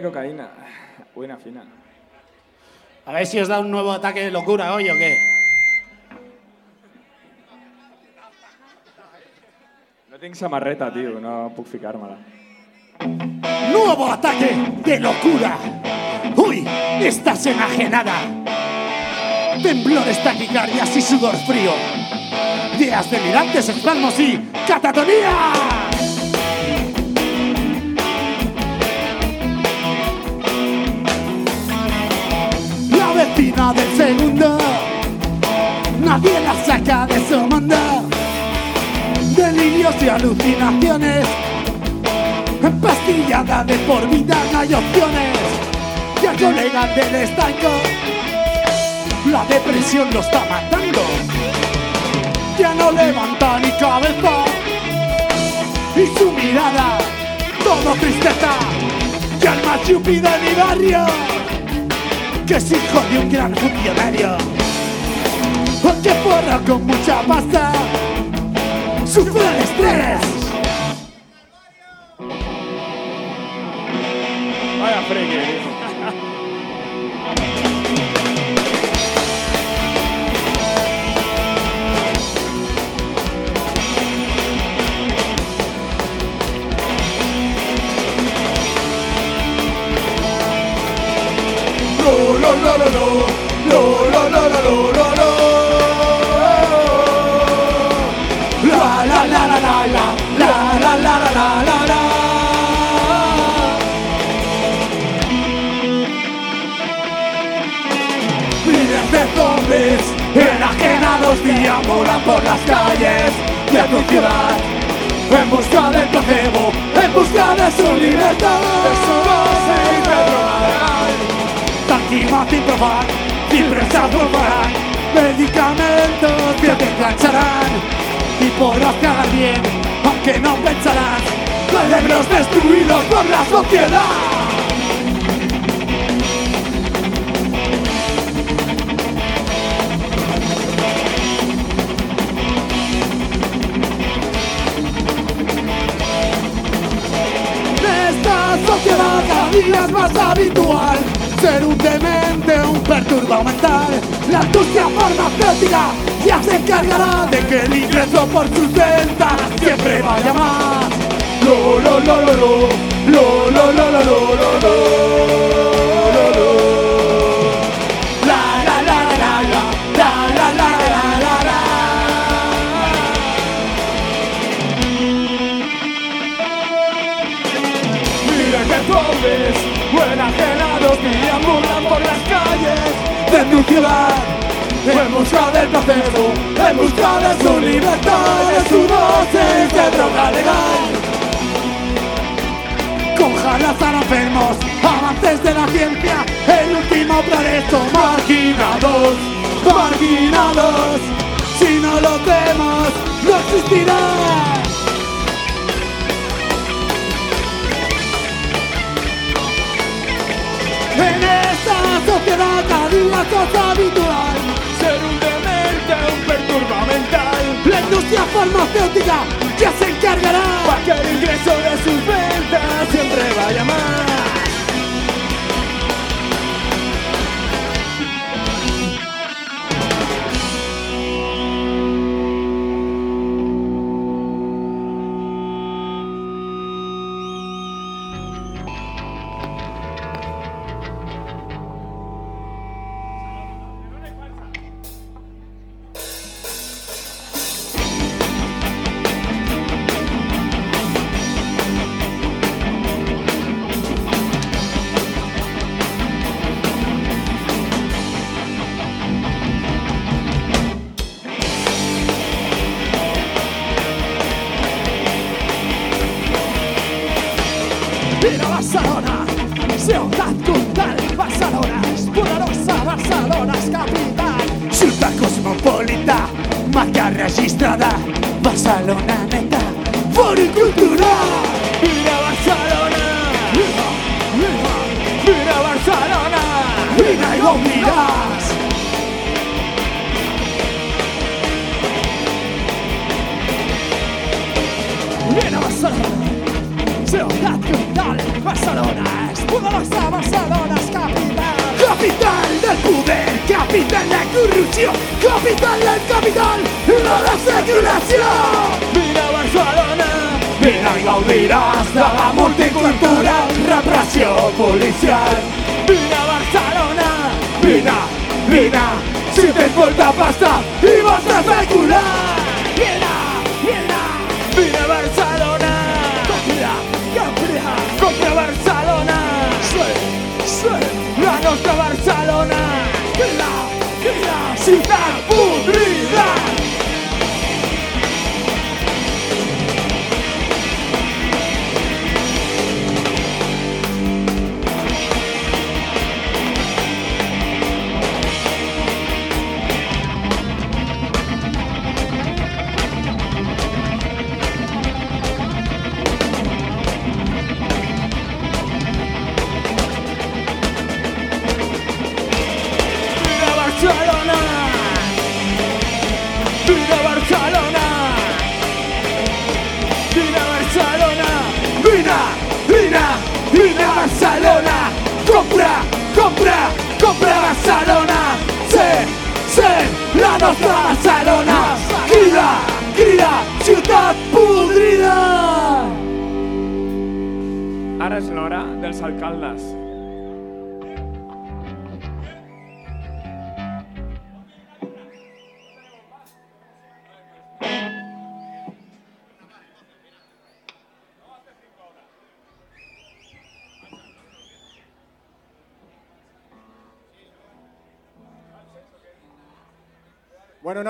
Cocaína. Buena fina. A ver si os da un nuevo ataque de locura hoy o qué. No tinc samarreta, tio, no puc ficar-me-la. Nuevo ataque de locura. Uy, estás enajenada. Temblores, taquicardias y sudor frío. Días delirantes, espasmos y catatonía. Del segundo. Nadie la saca de su mundo. Delirios y alucinaciones. Empastillada de por vida no hay opciones. Ya colega del estanco. La depresión lo está matando. Ya no levanta ni cabeza. Y su mirada, todo tristeza. Ya el más yupi de mi barrio. Que es hijo de un gran funcionario. Porque forra con mucha pasta. Sufre el estrés. Vaya friki. Lo. La, la, la, la, la, la. La, la, la, la, la, la, de zombies enajenados deambulan por las calles de tu ciudad en busca del placebo, en busca de su libertad, de su dosis de droga legal. Tanquima, ciprofan, cipresas volverán, medicamentos que te engancharán y podrás cagar bien, aunque no pensarás, cerebros destruidos por la sociedad. Sociedad cada día es más habitual ser un demente, un perturbado mental La industria farmacéutica ya se encargará De que el ingreso por sus ventas siempre vaya más Lo, lo, lo, lo, lo Lo, lo, lo, lo, lo, lo, lo, lo buena gente enajenados deambulan por las calles de tu ciudad. En busca del placebo, en busca de su libertad, de su dosis de droga legal. Con jalas enfermos, avances de la ciencia, el último progreso marginados, marginados. Si no lo vemos, no existirá En esta sociedad es cosa habitual. Ser un demente, un perturba mental La industria farmacéutica ya se encargará. Para que el ingreso de sus ventas siempre vaya más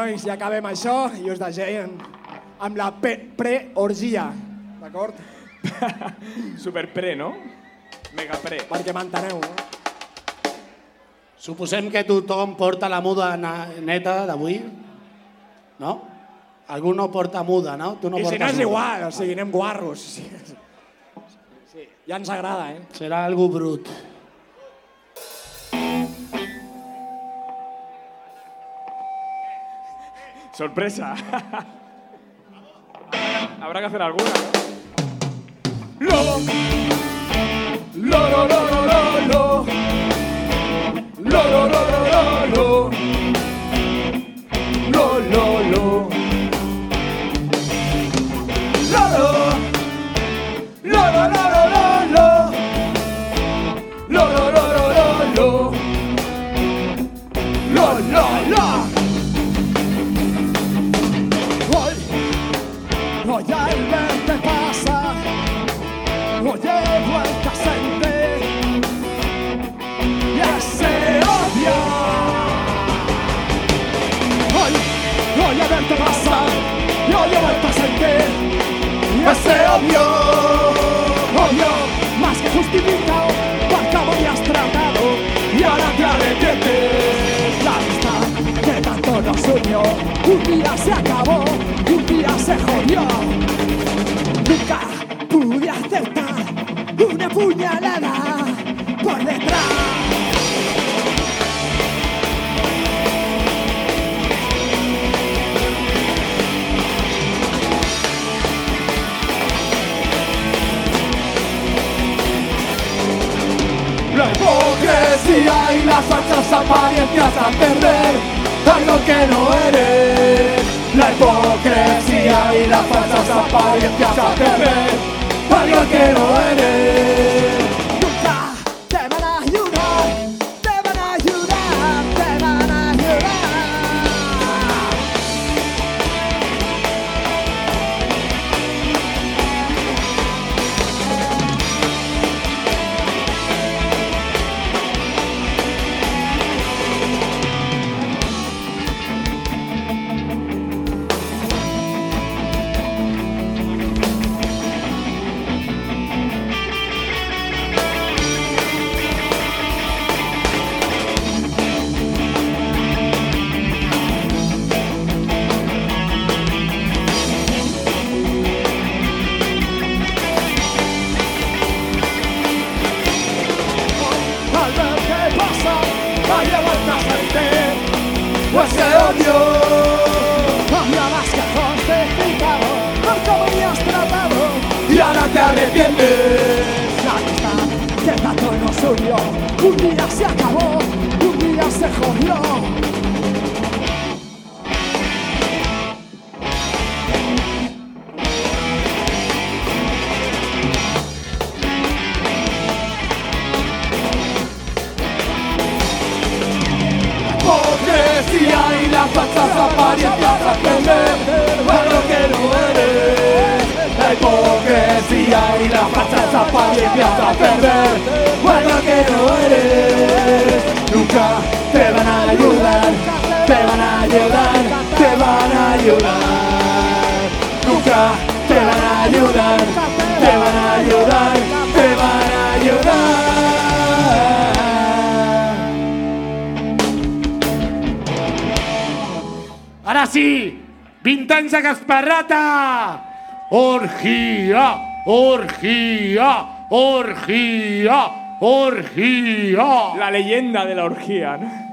nois, ja acabem això i us deixem amb la pre-orgia, d'acord? *laughs* Superpre, no? Mega pre. Perquè m'enteneu, no? Suposem que tothom porta la muda neta d'avui, no? Algú no porta muda, no? Tu no I si no és muda. igual, o sigui, anem guarros. *laughs* Sí, sí, ja ens agrada, eh? Serà algú brut. Sorpresa. *laughs* Habrá que hacer alguna. Lo, odio. Odio, más que justificado, por cómo me has tratado y ahora te arrepientes. La amistad que tanto nos unió, un día se acabó, un día se jodió. Nunca pude aceptar una puñalada hipocresía y las falsas apariencias a perder algo que no eres. La hipocresía y las falsas apariencias a perder algo que no eres. Gasparrata! Orgia, orgia, orgia, orgia. La leyenda de la orgía, ¿no?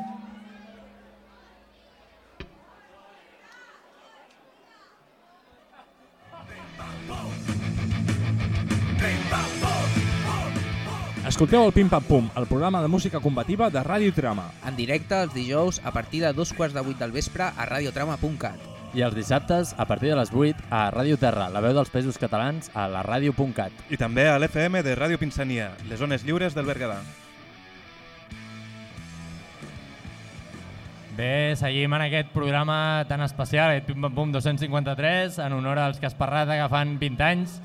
Escolteu el Pim Pam Pum, el programa de música combativa de Ràdio Trama. En directe els dijous a partir de dos quarts de vuit del vespre a radiotrama.cat. I els dissabtes, a partir de les 8, a Ràdio Terra, la veu dels pesos catalans, a la ràdio.cat. I també a l'FM de Ràdio Pinsania, les zones lliures del Berguedà. Bé, seguim en aquest programa tan especial, aquest Pim Pam Pum 253, en honor als Casparrata que fan 20 anys.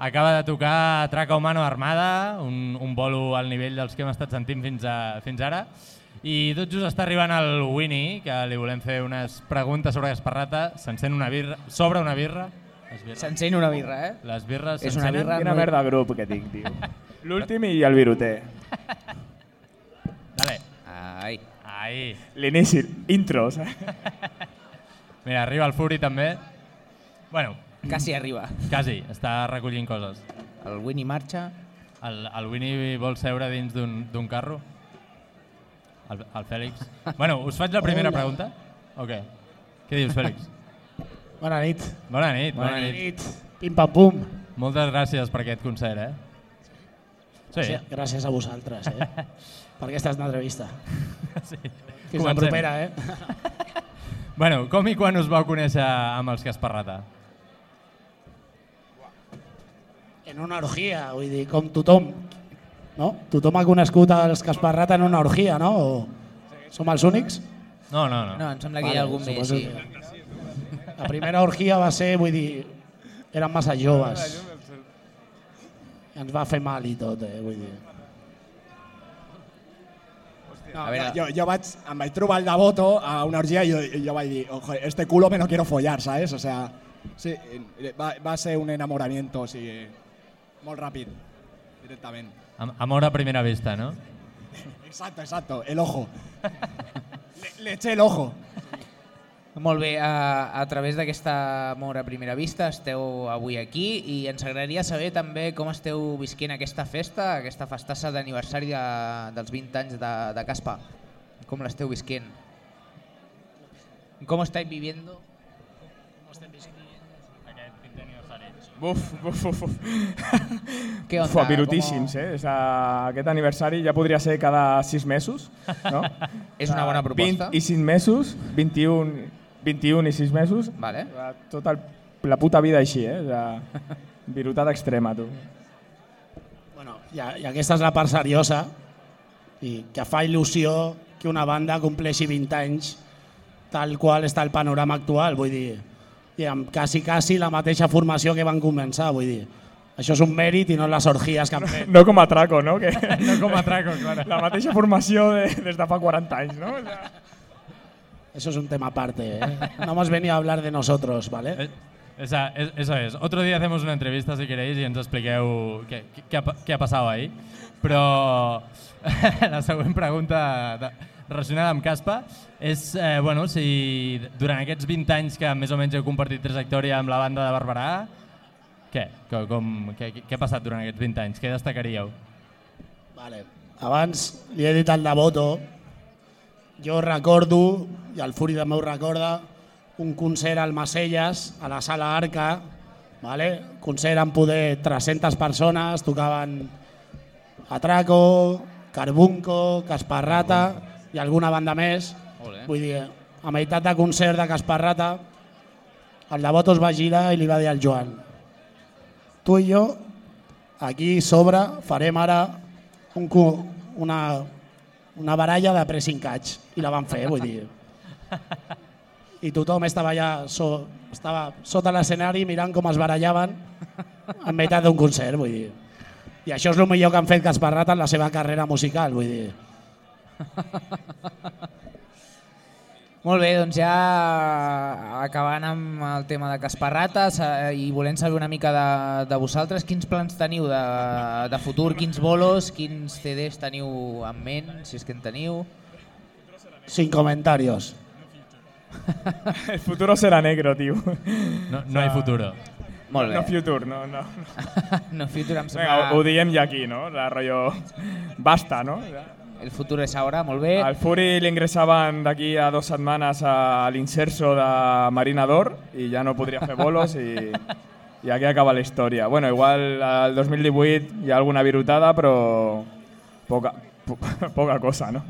Acaba de tocar Traca Humano Armada, un, un bolo al nivell dels que hem estat sentint fins, a, fins ara. I tot just està arribant el Winnie, que li volem fer unes preguntes sobre Gasparrata. S'encén una birra, sobre una birra. Les birres. S'encén una birra, eh? Les birres És una birra Quina merda de grup que tinc, tio. *laughs* L'últim i el viruter. Dale. Ai. Ai. L'inici, intros. eh? *laughs* Mira, arriba el Furi també. Bueno. Quasi arriba. Quasi, està recollint coses. El Winnie marxa. El, el Winnie vol seure dins d'un d'un carro? El, el Fèlix? bueno, us faig la primera Hola. pregunta? O què? Què dius, Fèlix? Bona nit. Bona nit, bona, Bona nit. nit. Pim pam pum. Moltes gràcies per aquest concert, eh? Sí. Gràcies, gràcies a vosaltres, eh? *laughs* per aquesta entrevista. Sí. Fins la propera, eh? *laughs* Bueno, com i quan us vau conèixer amb els Casparrata? En una orgia, vull dir, com tothom. No? Tothom ha conegut els Casparrata en una orgia, no? O som els únics? No, no, no. No, em sembla que hi ha algun més, sí. que- La primera orgia va ser, vull dir, eren massa joves. Ens va fer mal i tot, eh? Vull dir. No, A veure- jo, jo vaig, em vaig trobar el devoto a una orgia i jo, jo vaig dir, ojo, este culo me lo quiero follar, ¿sabes? O sea, sí, va, va ser un enamoramiento, o sigui, molt ràpid, directament. Am amor a primera vista, no? Exacto, exacto, el ojo. le, le eché el ojo. Molt bé, a, a través d'aquesta amor a primera vista esteu avui aquí i ens agradaria saber també com esteu visquent aquesta festa, aquesta festassa d'aniversari de, dels 20 anys de, de Caspa. Com l'esteu visquent? Com estáis viviendo? Buf, buf, buf. buf. *laughs* Què onda? Fua, virutíssims, eh? O sea, aquest aniversari ja podria ser cada sis mesos, no? *laughs* És una bona proposta. 20 i 5 mesos, 21, 21 i 6 mesos. Vale. Tota el, la puta vida així, eh? Sea, virutat extrema, tu. Bueno, i, i aquesta és la part seriosa i que fa il·lusió que una banda compleixi 20 anys tal qual està el panorama actual, vull dir, i amb quasi, quasi la mateixa formació que van començar, vull dir. Això és un mèrit i no les orgies que han fet. No com a Traco, no? Que... *laughs* No com a Traco, claro. La mateixa formació de, des de fa 40 anys, no? O sea, Eso es un tema aparte, ¿eh? No hemos venido a hablar de nosotros, ¿vale? Esa, es- eso es. Otro día hacemos una entrevista, si queréis, y ens expliqueu què, què, ha, pa- què ha passat ahí. Però *laughs* la següent pregunta de, relacionada amb Caspa és, eh, bueno, si durant aquests 20 anys que més o menys heu compartit trajectòria amb la banda de Barberà, què? Com, com, què, què ha passat durant aquests 20 anys? Què destacaríeu? Vale. Abans li he dit al Devoto, jo recordo, i el Furi també ho recorda, un concert al Macelles, a la sala Arca, vale? concert amb poder 300 persones, tocaven Atraco, Carbunco, Casparrata i alguna banda més. Molt bé. Vull dir, a meitat de concert de Casparrata, el Devoto es va girar i li va dir al Joan tu i jo, aquí sobre, farem ara un, cu- una, una baralla de pressing catch. I la van fer, vull dir. I tothom estava allà so, estava sota l'escenari mirant com es barallaven en meitat d'un concert, vull dir. I això és el millor que han fet Casparrat en la seva carrera musical, vull dir. *laughs* Molt bé, doncs ja acabant amb el tema de Casparrates eh, i volent saber una mica de, de vosaltres, quins plans teniu de, de futur, quins bolos, quins CDs teniu en ment, si és que en teniu? Sin comentarios. El futuro será negro, tío. No- no hay futuro. Molt bé. No future, no, no. *laughs* No future em Vinga, sembla... ho, ho diem ja aquí, no? La rollo... Basta, no? El futur és ara, molt bé. Al Furi li ingressaven d'aquí a dues setmanes a l'inserso de Marina d'Or i ja no podria fer bolos i, i aquí acaba la història. Bueno, igual al 2018 hi ha alguna virutada, però poca, po *laughs* poca cosa, no?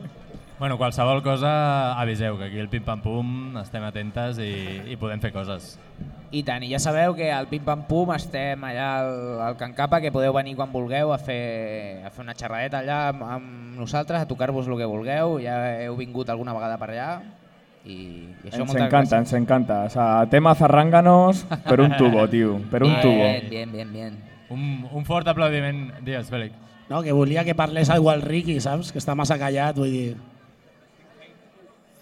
Bueno, qualsevol cosa aviseu, que aquí el Pim Pam Pum estem atentes i, i podem fer coses. I tant, i ja sabeu que al Pim Pam Pum estem allà al, al Can Capa, que podeu venir quan vulgueu a fer, a fer una xerradeta allà amb, amb nosaltres, a tocar-vos el que vulgueu, ja heu vingut alguna vegada per allà i, i això Ens encanta, gràcies. ens encanta. O sea, tema zarránganos per un tubo, *laughs* tio, per un Bien, tubo. Bien, bien, bien. Un, un fort aplaudiment. Digues, Fèlix. No, que volia que parlés algú al Ricky, saps? Que està massa callat, vull dir...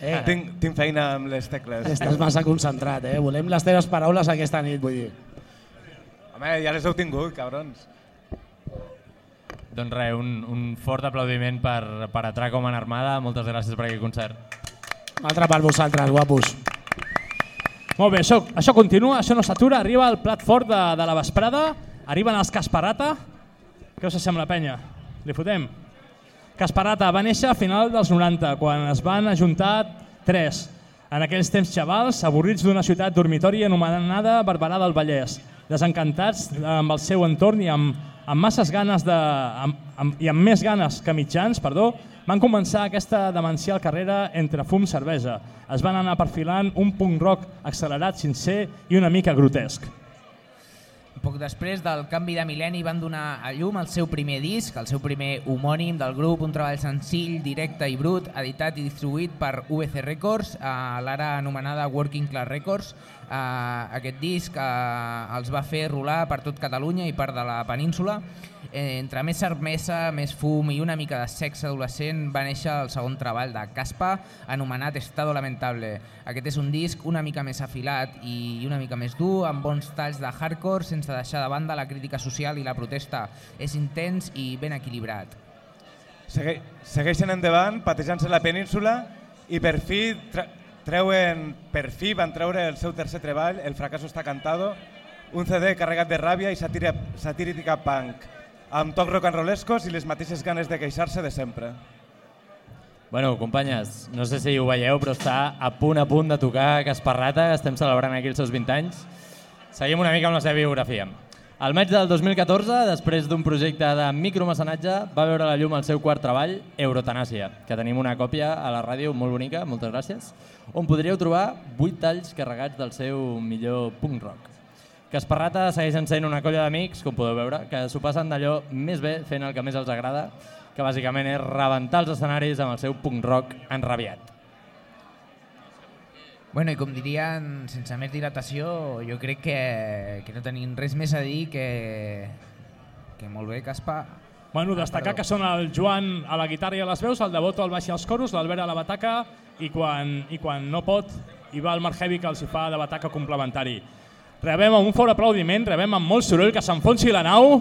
Eh, Tinc, tinc feina amb les tecles. estàs massa concentrat, eh? Volem les teves paraules aquesta nit, vull dir. Home, ja les heu tingut, cabrons. Doncs res, un, un fort aplaudiment per, per Atraco Man Armada. Moltes gràcies per aquest concert. Un altre per vosaltres, guapos. Molt bé, això, això continua, això no s'atura, arriba el plat fort de, de la vesprada, arriben els Casparata. Què us sembla, penya? Li fotem? Casparata va néixer a final dels 90, quan es van ajuntar tres. En aquells temps xavals, avorrits d'una ciutat dormitori anomenada Barberà del Vallès, desencantats amb el seu entorn i amb, amb masses ganes de, amb, amb, i amb més ganes que mitjans, perdó, van començar aquesta demencial carrera entre fum cervesa. Es van anar perfilant un punk rock accelerat, sincer i una mica grotesc. Poc després del canvi de mil·lenni van donar a llum el seu primer disc, el seu primer homònim del grup, un treball senzill, directe i brut, editat i distribuït per VC Records, eh, l'ara anomenada Working Class Records. Eh, aquest disc eh, els va fer rolar per tot Catalunya i part de la península. Eh, entre més cervesa, més fum i una mica de sexe adolescent va néixer el segon treball de Caspa, anomenat Estado Lamentable. Aquest és un disc una mica més afilat i una mica més dur, amb bons talls de hardcore, sense deixar de banda la crítica social i la protesta. És intens i ben equilibrat. Segui segueixen endavant, patejant-se la península i per fi tre treuen, per fi van treure el seu tercer treball, El fracaso està cantado, un CD carregat de ràbia i satírica punk, amb tocs rock and rollescos i les mateixes ganes de queixar-se de sempre. Bueno, companyes, no sé si ho veieu, però està a punt a punt de tocar Casparrata, estem celebrant aquí els seus 20 anys. Seguim una mica amb la seva biografia. Al maig del 2014, després d'un projecte de micromecenatge, va veure la llum el seu quart treball, Eurotanàsia, que tenim una còpia a la ràdio molt bonica, moltes gràcies, on podríeu trobar 8 talls carregats del seu millor punk rock. Casparrata segueixen sent una colla d'amics, com podeu veure, que s'ho passen d'allò més bé fent el que més els agrada, que bàsicament és rebentar els escenaris amb el seu punk rock enrabiat. Bueno, i com dirien, sense més dilatació, jo crec que, que no tenim res més a dir que, que molt bé, Caspa. Bueno, destacar que són el Joan a la guitarra i a les veus, el Devoto al baix i als coros, l'Albert a la bataca i quan, i quan no pot hi va el Marc Heavy que els hi fa de bataca complementari. Rebem amb un fort aplaudiment, rebem amb molt soroll que s'enfonsi la nau.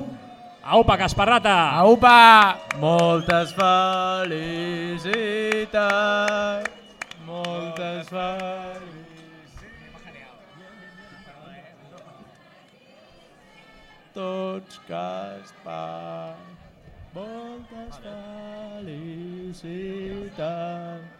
Aupa, Casparrata! Aupa! Moltes felicitats, moltes felicitats. Tots Caspar, moltes felicitats.